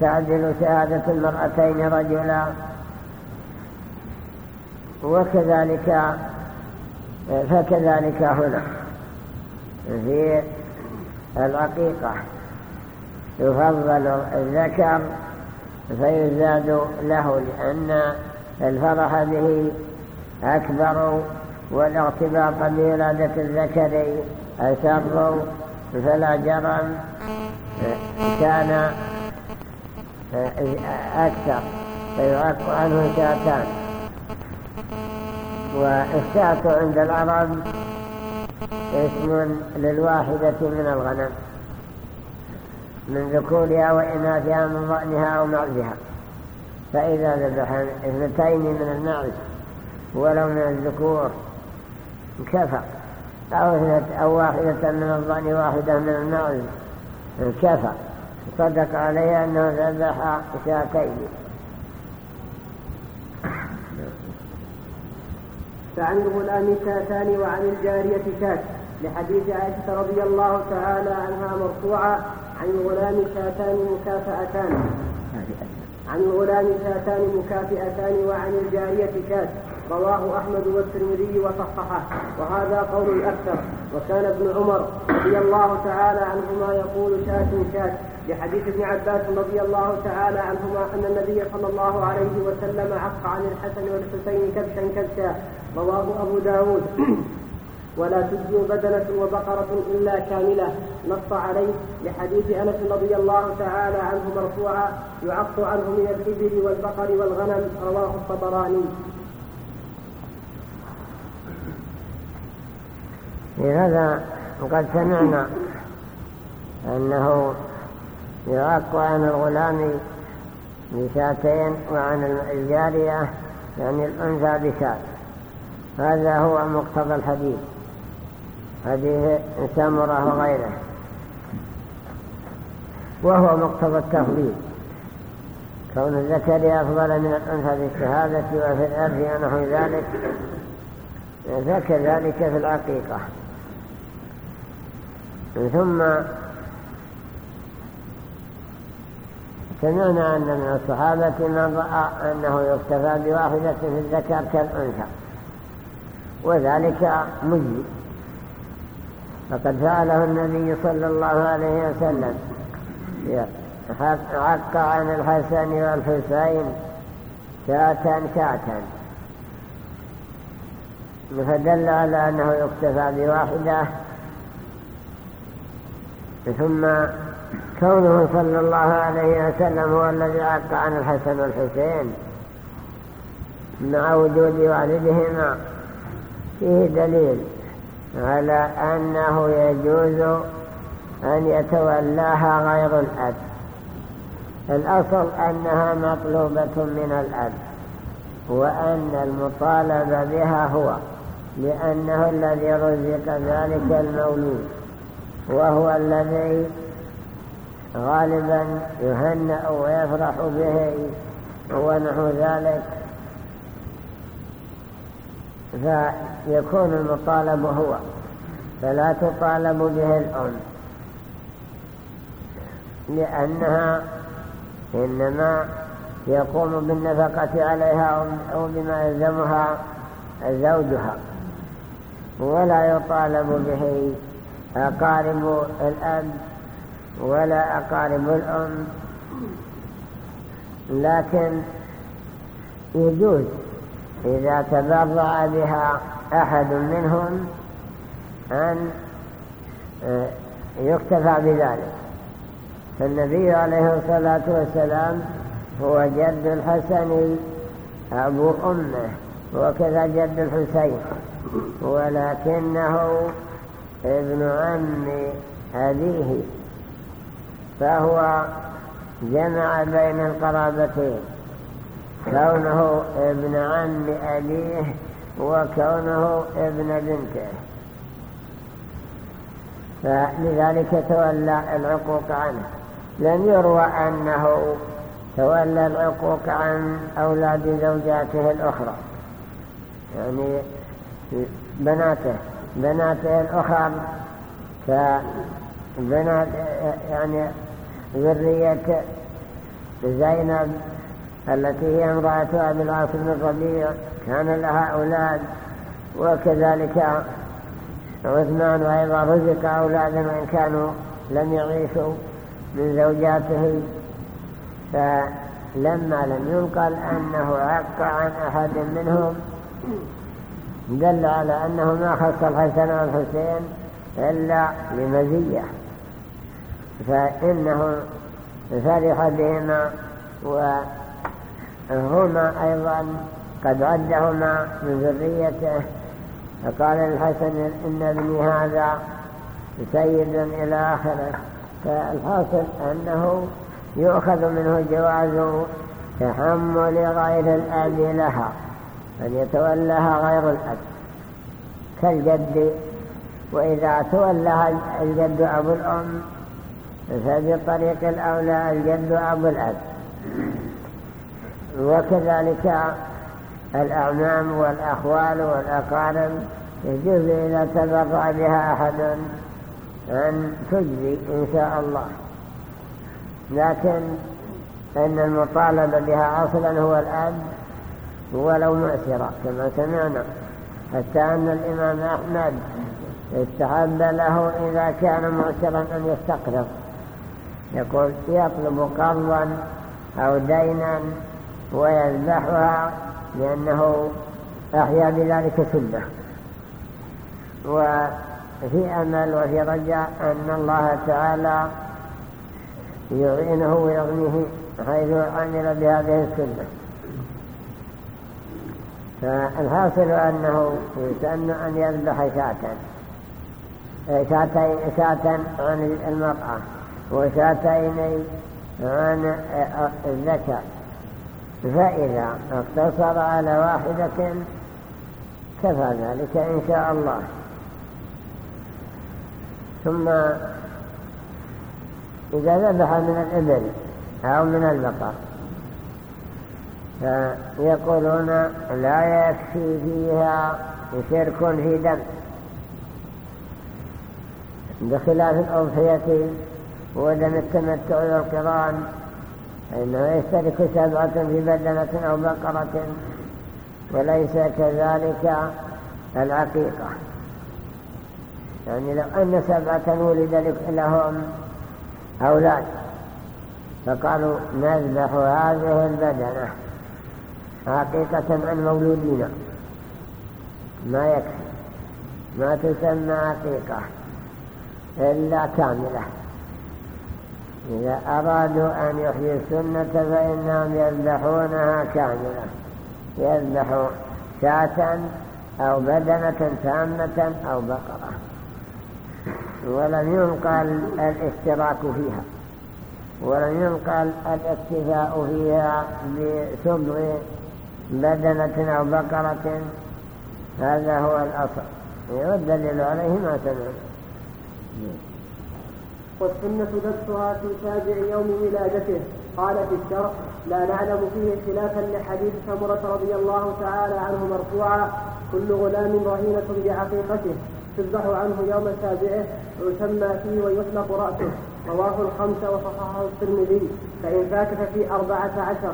تعدل شهادة المرأتين رجلا. وكذلك فكذلك هنا. في العقيقة يفضل الذكر فيزاد له لأن الفرح به أكبر والاغتباط بولادة الذكر أشر فلا جرم. كان أكثر. فيعق عنه شاتان والشاة عند العرب اسم للواحدة من الغنم. من ذكورها وإناثها من ضأنها أو معزها فإذا ذبح اثنتين من المعز ولو من الذكور كفى أو, أو واحدة من الضأن واحدة من المعز كفى صدق عليه أنه ذبح شاتين فعن الغلام شاتان وعن الجارية شات لحديث عائشة رضي الله تعالى عنها مرفوعة عن الغلام شاتان مكافأتان عن الغلام شاتان مكافئتان وعن الجارية شات رواه أحمد والترمذي وصححه وهذا قول الأكثر. وكان ابن عمر رضي الله تعالى عنهما يقول شاة شاة لحديث ابن عباس رضي الله تعالى عنهما أن النبي صلى الله عليه وسلم عق عن الحسن والحسين كبشا كبشا. رواه أبو داود. ولا تجزي بدنة وبقرة إلا كاملة. نص عليه. لحديث أنس رضي الله تعالى عنه مرفوعا يعق عنه من الإبل والبقر والغنم. رواه الطبراني. هذا وقد سمعنا أنه يعق عن الغلام بشاتين وعن الجارية يعني الأنثى بشات هذا هو مقتضى الحديث. حديث سمرة وغيره. وهو مقتضى التفضيل. كون الذكر أفضل من الأنثى في الشهادة وفي الأرض ونحو ذلك فكذلك في العقيقة ثم سمعنا أن من الصحابة من رأى أنه يكتفى بواحدة في الذكر كالأنثى. وذلك مجزي. فقد فعله النبي صلى الله عليه وسلم عق عن الحسن والحسين شاة شاة. فدل على أنه يكتفى بواحدة ثم كونه صلى الله عليه وسلم هو الذي عق عن الحسن والحسين مع وجود والدهما. فيه دليل على أنه يجوز أن يتولاها غير الأب. الأصل أنها مطلوبة من الأب وأن المطالب بها هو لأنه الذي رزق ذلك المولود وهو الذي غالبا يهنأ ويفرح به ونحو ذلك. فيكون المطالب هو فلا تطالب به الأم لأنها إنما يقوم بالنفقة عليها أو بما يلزمها زوجها ولا يطالب به أقارب الأب ولا أقارب الأم. لكن يجوز إذا تبرع بها أحد منهم أن آه، يكتفى بذلك. فالنبي عليه الصلاة والسلام هو جد الحسن أبو أمه وكذا جد الحسين. ولكنه ابن عم أبيه. فهو جمع بين القرابتين. كونه ابن عم أبيه وكونه ابن بنته. فلذلك تولى العقوق عنه. لم يروى أنه تولى العقوق عن أولاد زوجاته الأخرى. يعني بناته. بناته الأخرى كبنات يعني ذرية زينب التي هي امرأة أبي العاص بن الربيع كان لها أولاد وكذلك عثمان أيضا رزق أولادا وإن كانوا لم يعيشوا من زوجاته. فلما لم ينقل أنه عق عن أحد منهم دل على أنه ما خص الحسن والحسين إلا لمزية فإنه فرح بهما وهما أيضا قد عدهما من ذريته. فقال الحسن إن ابني هذا سيد إلى آخره. فالحاصل أنه يؤخذ منه جواز تحمل غير الأب لها أن يتولاها غير الأب كالجد. وإذا تولاها الجد أبو الأم فبطريق الأولى الجد أبو الأب. وكذلك الأعمام والأخوال والأقارب يجوز إذا تبرع بها أحد أن تجزي إن شاء الله. لكن أن المطالب بها أصلا هو الأب ولو معسرة كما سمعنا. حتى أن الإمام أحمد استحب له إذا كان معسرا أن يستقرض. يقول يطلب قرضا أو دينا ويذبحها لأنه أحيا بذلك سنة. وفي أمل وفي رجاء أن الله تعالى يعينه ويغنيه حيث عمل بهذه السنة. فالحاصل أنه يسن أن يذبح شاة شاة عن المرأة. وشاتين عن الذكر. فإذا اقتصر على واحدة كفى ذلك إن شاء الله. ثم إذا ذبح من الإبل أو من البقر فيقولون لا يكفي فيها شرك في دم. بخلاف الأضحية ودم التمتع والقران فإنه يشترك سبعة في بدنة أو بقرة وليس كذلك العقيقة. يعني لو أن سبعة ولد لهم أولاد فقالوا نذبح هذه البدنة عقيقة عن مولودين. ما يكفي. ما تسمى عقيقة إلا كاملة. إذا أرادوا أن يحيوا السنة فإنهم يذبحونها كاملة. يذبحوا شاة أو بدنة تامة أو بقرة. ولم ينقل الاشتراك فيها. ولم ينقل الاكتفاء فيها بسبغ بدنة أو بقرة. هذا هو الأصل. والدليل عليه ما سمعنا والسنة ذبحها في سابع يوم ولادته. قال في الشرح لا نعلم فيه خلافا لحديث سمرة رضي الله تعالى عنه مرفوعا كل غلام رهينة بعقيقته. تذبح عنه يوم سابعه ويسمى فيه ويحلق رأسه. رواه الخمسة وصححه الترمذي. فإن فات ففي أربعة عشر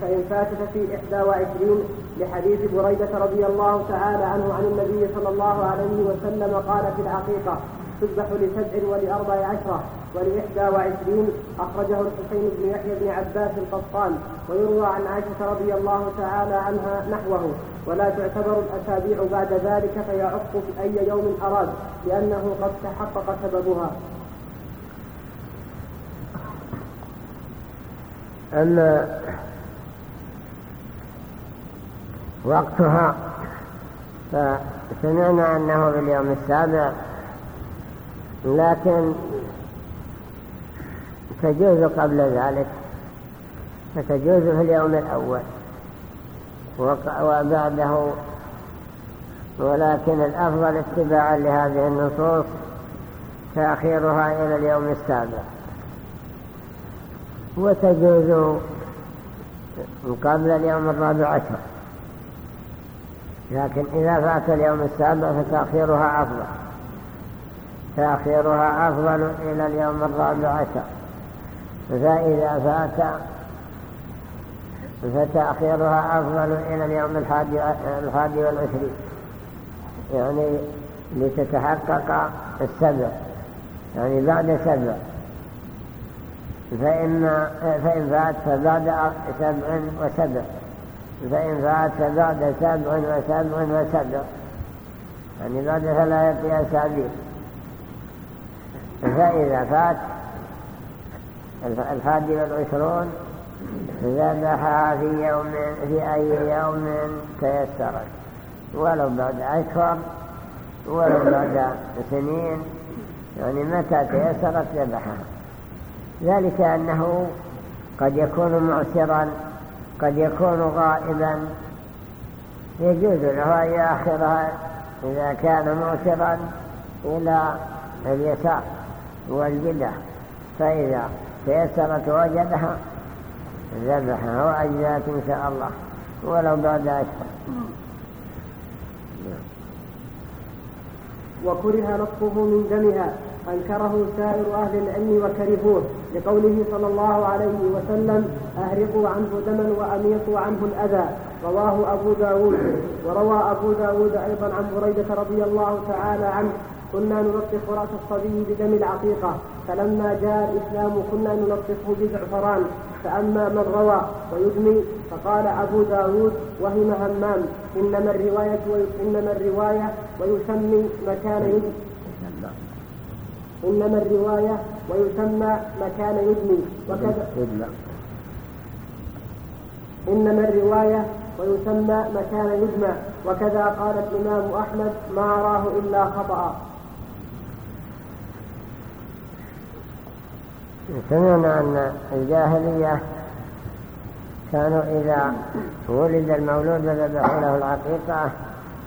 فإن فات ففي إحدى وعشرين لحديث بريدة رضي الله تعالى عنه عن النبي صلى الله عليه وسلم قال في العقيقة تذبح لسبع ولأربع عشرة ولإحدى وعشرين. أخرجه الحسين بن يحيى بن عباس القطان ويروى عن عائشة رضي الله تعالى عنها نحوه. ولا تعتبر الأسابيع بعد ذلك فيعق في أي يوم أراد لأنه قد تحقق سببها. أما وقتها فسمعنا أنه في اليوم السابع لكن تجوز قبل ذلك فتجوز في اليوم الأول وبعده ولكن الأفضل اتباعا لهذه النصوص تأخيرها إلى اليوم السابع. وتجوز قبل اليوم الرابع عشر لكن إذا فات اليوم السابع فتأخيرها أفضل. تأخيرها أفضل إلى اليوم الرابع عشر. فإذا فات فتأخيرها أفضل إلى اليوم الحادي والعشرين. يعني لتتحقق السبع. يعني بعد سبع. فإن, فإن فات فبعد سبع وسبع. فإن فات فبعد سبع وسبع وسبع. يعني بعد ثلاثة أسابيع. فإذا فات الحادي والعشرون ذبحها في يوم في أي يوم تيسرت. ولو بعد أشهر ولو بعد سنين يعني متى تيسرت ذبحها. ذلك أنه قد يكون معسرا قد يكون غائبا. يجوز له أن يأخرها إذا كان معسرا إلى اليسار. والجدة فإذا تيسرت وجدها ذبحها وأجزأت إن شاء الله. ولو بعد أشهر وكره نصفه من دمها. أنكره سائر أهل العلم وكرهوه. لقوله صلى الله عليه وسلم أهرقوا عنه دما وأميطوا عنه الأذى. رواه أبو داود. وروى أبو داود أيضا عن بريدة رضي الله تعالى عنه كنا نلطخ رأس الصبي بدم العقيقة. فلما جاء الإسلام كنا نلطخه بزعفران. فأما من روى ويدمي فقال أبو داود وهم همام. إنما الرواية إنما الرواية ويسمي مكان يدمي. إنما الرواية ويسمى مكان يدمي. وكذا إنما الرواية ويسمى مكان يجمع وكذا قال الإمام أحمد ما أراه إلا خطأ. سمعنا أن الجاهلية كانوا إذا ولد المولود وذبحوا له العقيقة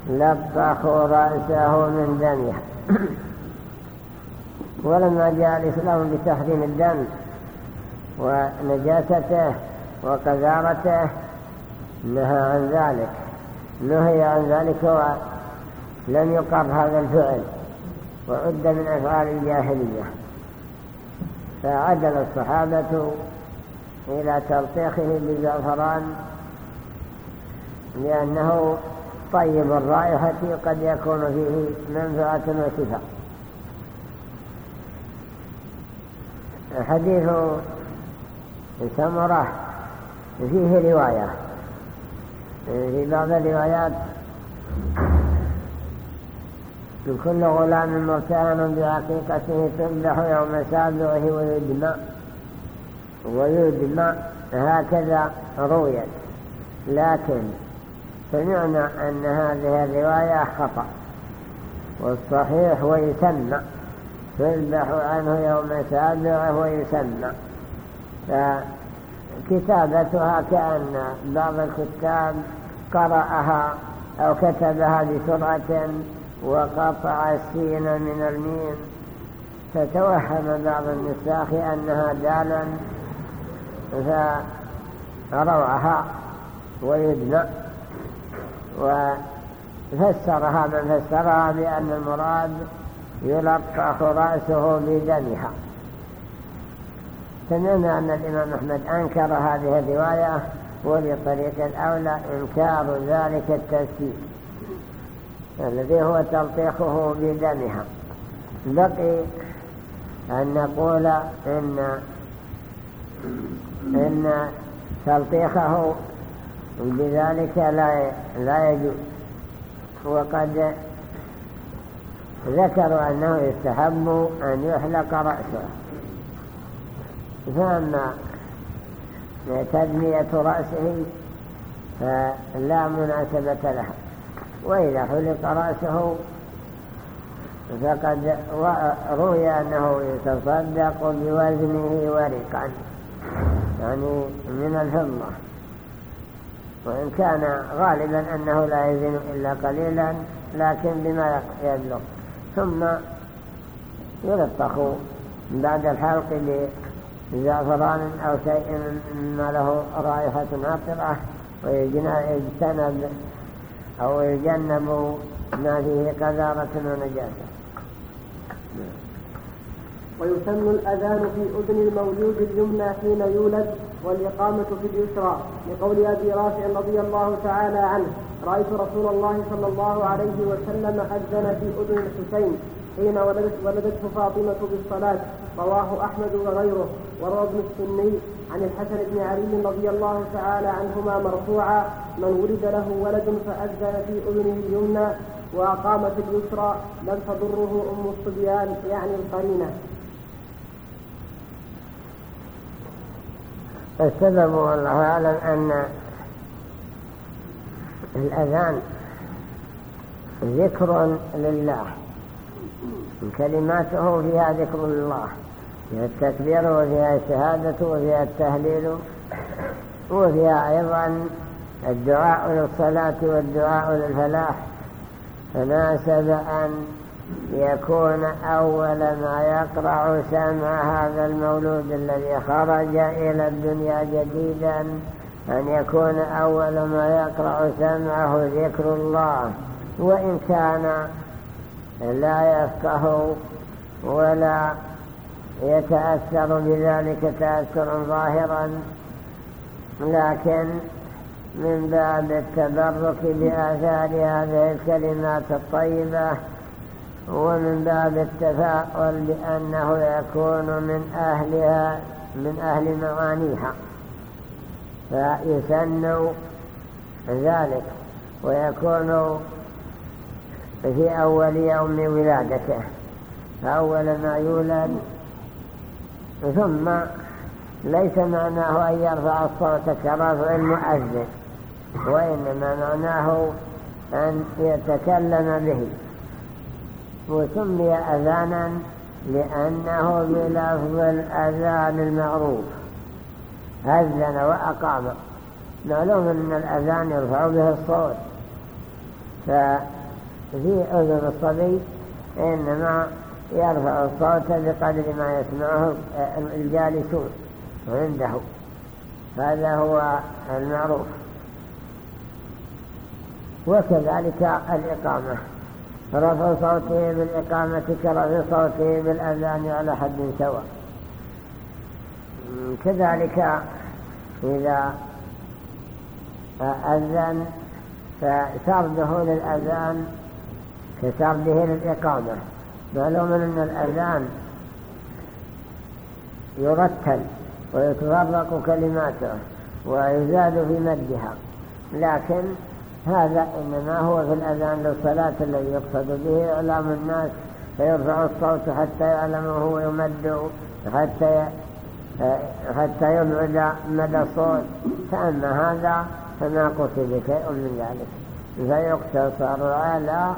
لطخوا رأسه من دمها ولما جاء الإسلام بتحريم الدم ونجاسته وقذارته نهى عن ذلك. نهي عن ذلك ولم يقر هذا الفعل. وعد من أفعال الجاهلية. فعدل الصحابة إلى تلطيخه بالزعفران لأنه طيب الرائحة قد يكون فيه منفعة وشفاء. حديث سمرة فيه رواية. في بعض الروايات كل غلام مرتهن بعقيقته تنبح يوم سابعه ويدمى ويدمى هكذا رويت. لكن سمعنا أن هذه الرواية خطأ. والصحيح ويسمى تذبح عنه يوم سابعه ويسمى فكتابتها كأن بعض الكتاب قرأها أو كتبها بسرعة وقطع السين من الميم فتوهم بعض النساخ أنها دالا فروعها ويدمى وفسرها من فسرها بأن المراد يلطخ رأسه بدمها. سمعنا أن الإمام أحمد أنكر هذه الرواية ولطريق الأولى إنكار ذلك التفسير. الذي هو تلطيخه بدمها. بقي أن نقول إن, إن تلطيخه بذلك لا لا يجوز. وقد ذكروا أنه يستحب أن يحلق رأسه. فأما تدمية رأسه فلا مناسبة لها. وإذا حلق رأسه فقد روي أنه يتصدق بوزنه ورقا يعني من الفضة. وإن كان غالبا أنه لا يزن إلا قليلا لكن بما يبلغ ثم يلطخ بعد الحلق بزعفران أو شيء مما له رائحة عطرة ويجتنب أو يجنب ما فيه قذارة ونجاسة ويسن الأذان في أذن المولود اليمنى حين يولد والإقامة في اليسرى لقول أبي رافع رضي الله تعالى عنه رأيت رسول الله صلى الله عليه وسلم أذن في أذن الحسين حين ولدت ولدته فاطمة بالصلاة رواه أحمد وغيره وروى ابن السني عن الحسن بن علي رضي الله تعالى عنهما مرفوعا من ولد له ولد فأذن في أذنه اليمنى وأقام في اليسرى لم تضره أم الصبيان يعني القرينة. السبب والله أعلم أن الأذان ذكر لله. كلماته فيها ذكر الله فيها التكبير وفيها الشهادة وفيها التهليل وفيها أيضا الدعاء للصلاة والدعاء للفلاح. فناسب أن يكون أول ما يقرع سمع هذا المولود الذي خرج إلى الدنيا جديدا أن يكون أول ما يقرع سمعه ذكر الله. وإن كان لا يفقه ولا يتأثر بذلك تأثرا ظاهرا لكن من باب التبرك بآثار هذه الكلمات الطيبة ومن باب التفاؤل بأنه يكون من أهلها من أهل معانيها. فيسن ذلك ويكون في أول يوم ولادته. فأول ما يولد. ثم ليس معناه أن يرفع الصوت كرافع المؤذن وإنما معناه أن يتكلم به. وسمي أذانا لأنه بلفظ الأذان المعروف. أذن وأقام. معلوم أن الأذان يرفع به الصوت. ففي أذن الصبي إنما يرفع الصوت بقدر ما يسمعه الجالسون عنده. هذا هو المعروف. وكذلك الإقامة. رفع صوته بالإقامة كرفع صوته بالأذان على حد سواء. كذلك إذا أذن فسرده للأذان كسرده للإقامة. معلوم أن الأذان يرتل ويتفرق كلماته ويزاد في مدها. لكن هذا إنما هو في الأذان للصلاة الذي يقصد به إعلام الناس فيرفع الصوت حتى يعلمه ويمد حتى حتى يبعد مدى الصوت. فأما هذا فما قصد شيء من ذلك. فيقتصر على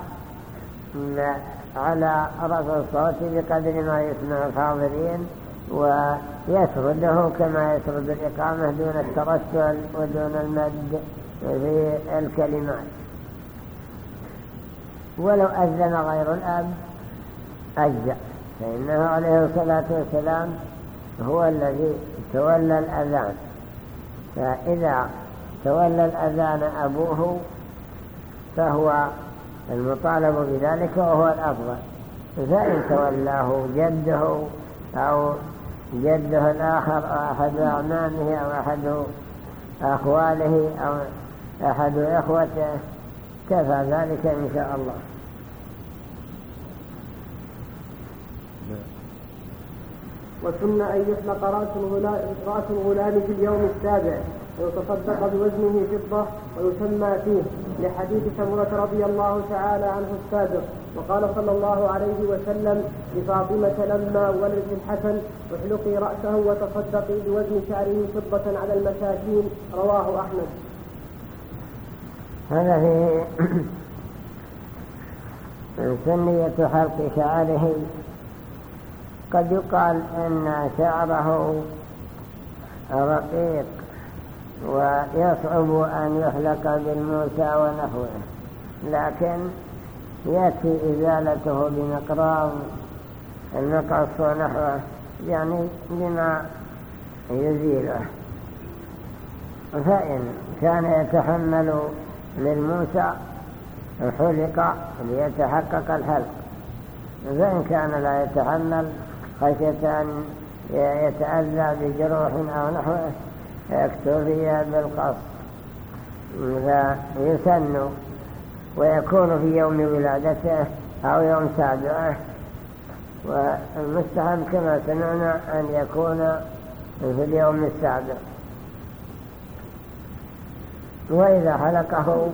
على رفع الصوت بقدر ما يسمع الحاضرين ويسرده كما يسرد الإقامة دون الترسل ودون المد في الكلمات. ولو أذن غير الأب أجزأ. فإنه عليه الصلاة والسلام هو الذي تولى الأذان. فإذا تولى الأذان أبوه فهو المطالب بذلك وهو الأفضل. فإن تولاه جده أو جده الآخر أو أحد أعمامه أو أحد أخواله أو أحد إخوته كفى ذلك إن شاء الله. وسن أن يحلق رأس الغلام, رأس الغلام في اليوم السابع. ويتصدق بوزنه فضة ويسمى فيه لحديث سمرة رضي الله تعالى عنه السابق. وقال صلى الله عليه وسلم لفاطمة لما ولدت الحسن احلقي رأسه وتصدقي بوزن شعره فضة على المساكين. رواه أحمد. هذا في سنية حلق شعره. قد يقال أن شعره رقيق. ويصعب أن يحلق بالموسى ونحوه لكن يأتي إزالته بمقراض المقص ونحوه يعني بما يزيله. فإن كان يتحمل للموسى حلق ليتحقق الحلق. فإن كان لا يتحمل خشية أن يتأذى بجروح أو نحوه اكتفي بالقص فيسن ويكون في يوم ولادته أو يوم سابعه والمستحب كما سمعنا أن يكون في اليوم السابع. وإذا حلقه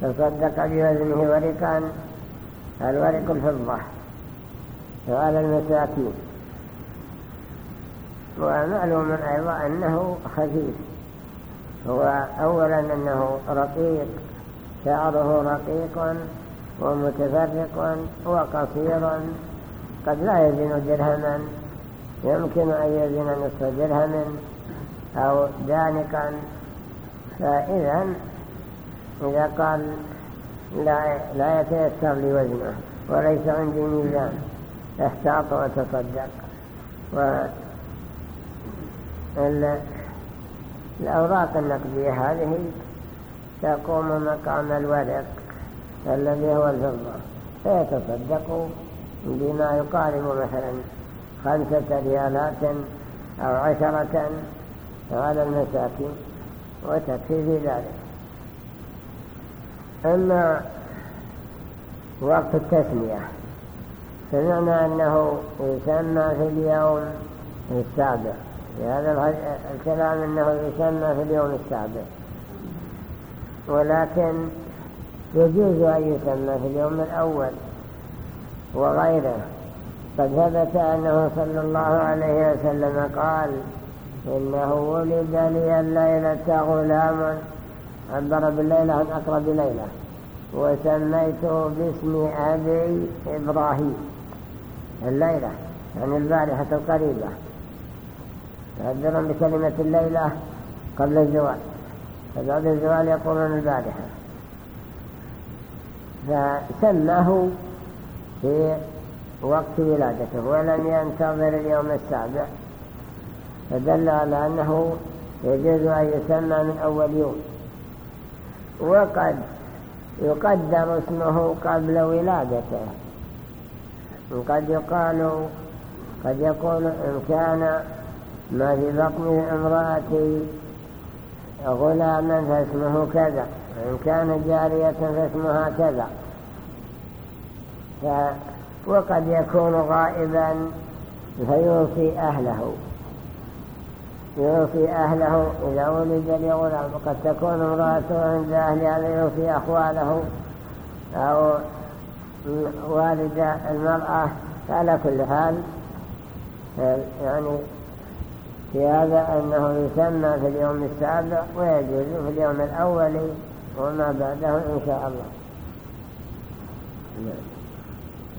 تصدق بوزنه ورقا الورق الفضة. وعلى المساكين. ومعلوم أيضا أنه خفيف هو أولا أنه رقيق شعره رقيق ومتفرق وقصير قد لا يزن درهما. يمكن أن يزن نصف درهم أو دانقا. فإذا إذا قال لا, لا يتيسر لي وزنه وليس عندي ميزان أحتاط وتصدق الأوراق النقدية هذه تقوم مقام الورق الذي هو الفضة. فيتصدق بما يقارب مثلا خمسة ريالات أو عشرة على المساكين وتكفي في ذلك أما وقت التسمية سمعنا أنه يسمى في اليوم السابع. في هذا الكلام أنه يسمى في اليوم السابع. ولكن يجوز أن يسمى في اليوم الأول وغيره. قد ثبت أنه صلى الله عليه وسلم قال إنه ولد لي الليلة غلام عبر بالليلة عن أقرب ليلة. وسميته باسم أبي إبراهيم. الليلة يعني البارحة القريبة. يعبرون بكلمة الليلة قبل الزوال. فبعد الزوال يقولون البارحة. فسماه في وقت ولادته ولم ينتظر اليوم السابع. فدل على أنه يجوز أن يسمى من أول يوم. وقد يقدر اسمه قبل ولادته. قد يقال قد يقول إن كان ما في بطن امرأتي غلاما فاسمه كذا وإن كان جارية فاسمها كذا. وقد يكون غائبا فيوصي أهله. يوصي أهله إذا ولد لغلام. وقد تكون امرأته عند أهلها ليوصي أخواله أو والد المرأة على كل حال يعني في هذا أنه يسمى في اليوم السابع ويجوز في اليوم الأول وما بعده إن شاء الله.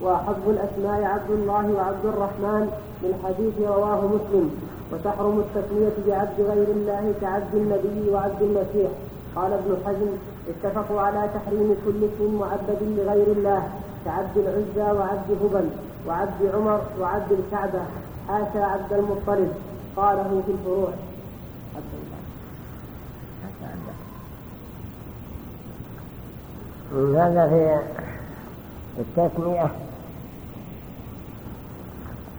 وأحب الأسماء عبد الله وعبد الرحمن بالحديث رواه مسلم وتحرم التسمية بعبد غير الله كعبد النبي وعبد المسيح. قال ابن حزم اتفقوا على تحريم كل اسم معبد لغير الله كعبد العزى وعبد هبل وعبد عمر وعبد الكعبة. حاشا عبد المطلب. قاله في الفروع. هذا في التسمية.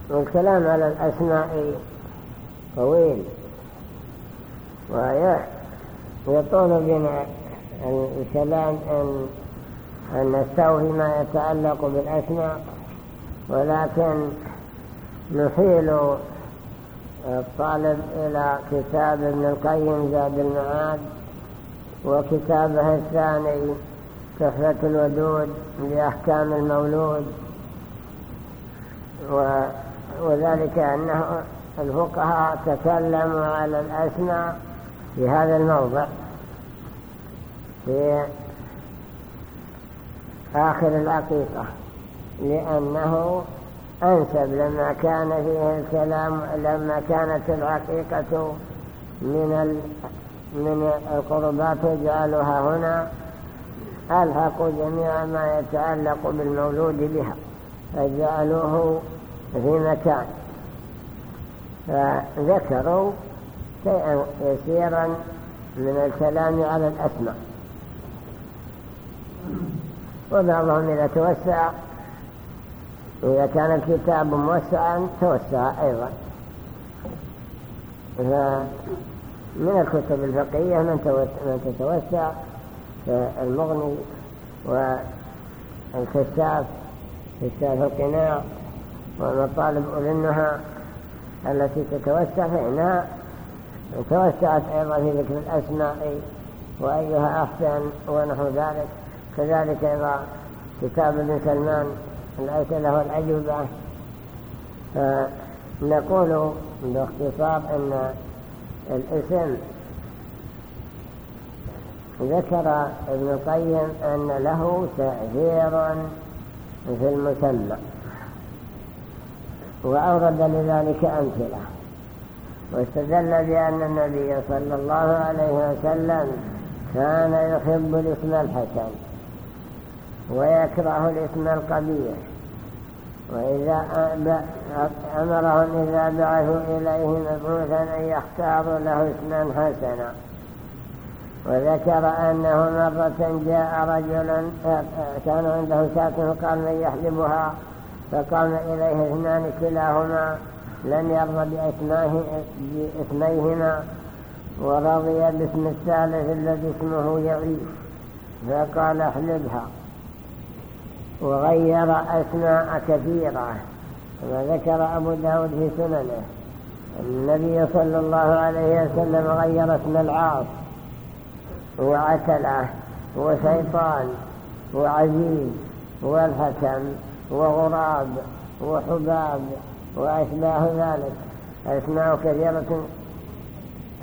والكلام على الأسماء طويل. ويطول بنا الكلام أن أن نستوفي ما يتعلق بالأسماء. ولكن نحيل الطالب إلى كتاب ابن القيم زاد المعاد وكتابه الثاني تحفة الودود لأحكام المولود وذلك أنه الفقهاء تكلموا على الأسماء في هذا الموضع في آخر العقيقة لأنه أنسب لما كان فيه الكلام لما كانت العقيقة من من القربات وجعلها هنا. ألحقوا جميع ما يتعلق بالمولود بها فجعلوه في مكان. فذكروا شيئا يسيرا من الكلام على الأسماء. وبعضهم إذا توسع إذا كان الكتاب موسعا توسع أيضا. فمن الكتب الفقهية من تتوسع المغني والكشاف كشاف القناع ومطالب أولي النهى التي تتوسع فإنها توسعت أيضا في ذكر الأسماء وأيها أحسن ونحو ذلك. كذلك أيضا كتاب ابن سلمان الأسئلة والأجوبة نقول باختصار أن الاسم ذكر ابن القيم أن له تأثير في المسمى وأورد لذلك أمثلة. واستدل بأن النبي صلى الله عليه وسلم كان يحب الاسم الحسن ويكره الاسم القبيح. وإذا أمرهم إذا بعثوا إليه مبعوثا أن يختاروا له اسما حسنا. وذكر أنه مرة جاء رجلا كان عنده شاة فقال من يحلبها فقام إليه اثنان كلاهما لم يرضى بأسميهما ورضي باسم الثالث الذي اسمه يعيش فقال احلبها. وغير أسماء كثيرة كما ذكر أبو داود في سننه. النبي صلى الله عليه وسلم غير اسم العاص وعتلة وشيطان وعزيز والحكم وغراب وحباب وأشباه ذلك. أسماء كثيرة.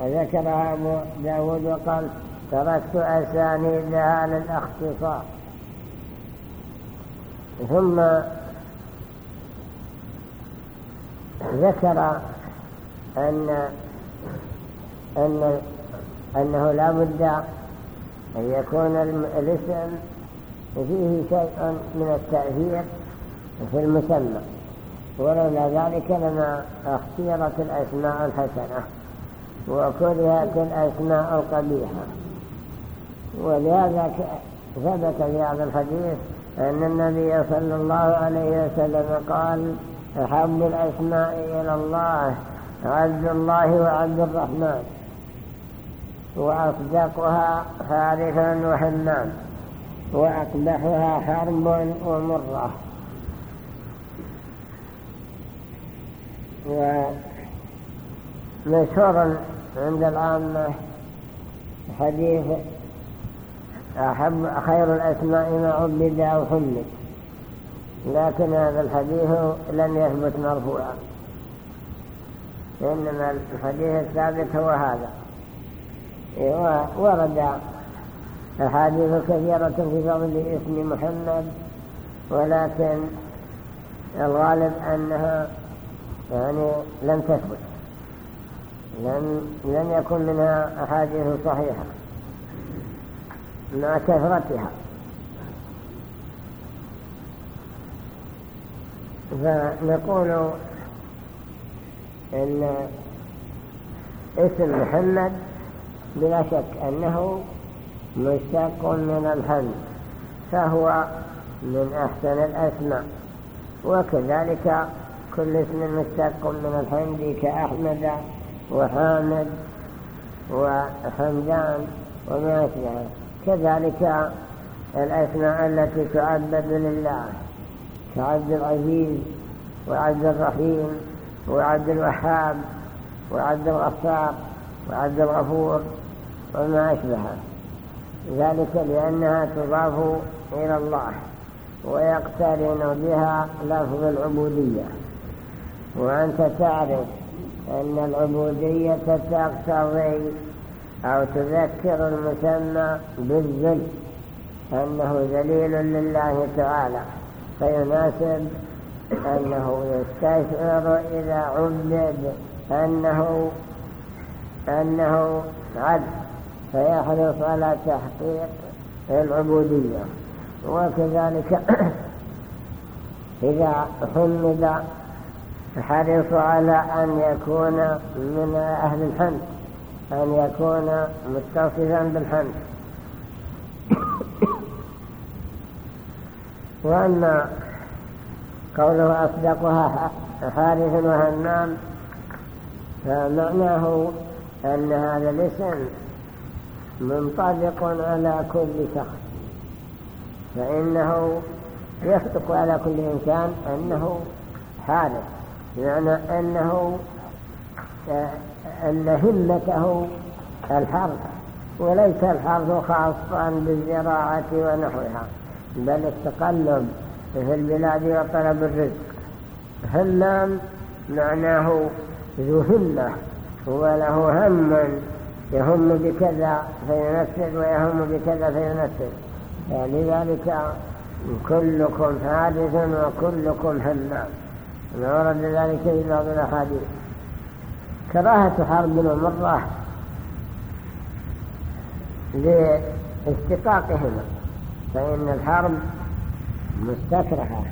ذكرها أبو داود وقال تركت أسانيدها للاختصار ثم ذكر أن أن أنه لا بد أن يكون الاسم فيه شيء من التأثير في المسمى. ولولا ذلك لما اختيرت الأسماء الحسنة وكرهت الأسماء القبيحة. ولهذا ثبت في هذا الحديث أن النبي صلى الله عليه وسلم قال أحب الأسماء إلى الله عبد الله وعبد الرحمن. وأصدقها حارث وحمام وأقبحها حرب ومرة. ومشهور عند العامة حديث أحب خير الأسماء ما عبد أو حمد لكن هذا الحديث لم يثبت مرفوعا. إنما الحديث الثابت هو هذا. ورد أحاديث كثيرة في فضل اسم محمد ولكن الغالب أنها يعني لم تثبت. لم يكن منها أحاديث صحيحة. مع كثرتها. فنقول إن اسم محمد بلا شك أنه مشتق من الحمد فهو من أحسن الأسماء. وكذلك كل اسم مشتق من الحمد كأحمد وحامد وحمدان وما أشبهه كذلك الأسماء التي تعبد لله كعبد العزيز وعبد الرحيم وعبد الوهاب وعبد الغفار وعبد الغفور وما أشبهه. ذلك لأنها تضاف إلى الله ويقترن بها لفظ العبودية. وأنت تعرف أن العبودية تقتضي أو تذكر المسمى بالذل أنه ذليل لله تعالى. فيناسب أنه يستشعر إذا عبد أنه أنه عبد فيحرص على تحقيق العبودية. وكذلك إذا حمد حرص على أن يكون من أهل الحمد. أن يكون متصفا بالحمد وأما قوله أصدقها حارث وهمام فمعناه أن هذا الاسم منطبق على كل شخص. فإنه يصدق على كل إنسان أنه حارث بمعنى أنه أن همته الحرث وليس الحرث خاصا بالزراعة ونحوها بل التقلب في البلاد وطلب الرزق. همام معناه ذو همة وله هم يهم بكذا فينفذ ويهم بكذا فينفذ. لذلك كلكم حادث وكلكم همام ورد ذلك في بعض الأحاديث. كراهة حرب ومرة لاشتقاقهما فإن الحرب مستكرهة.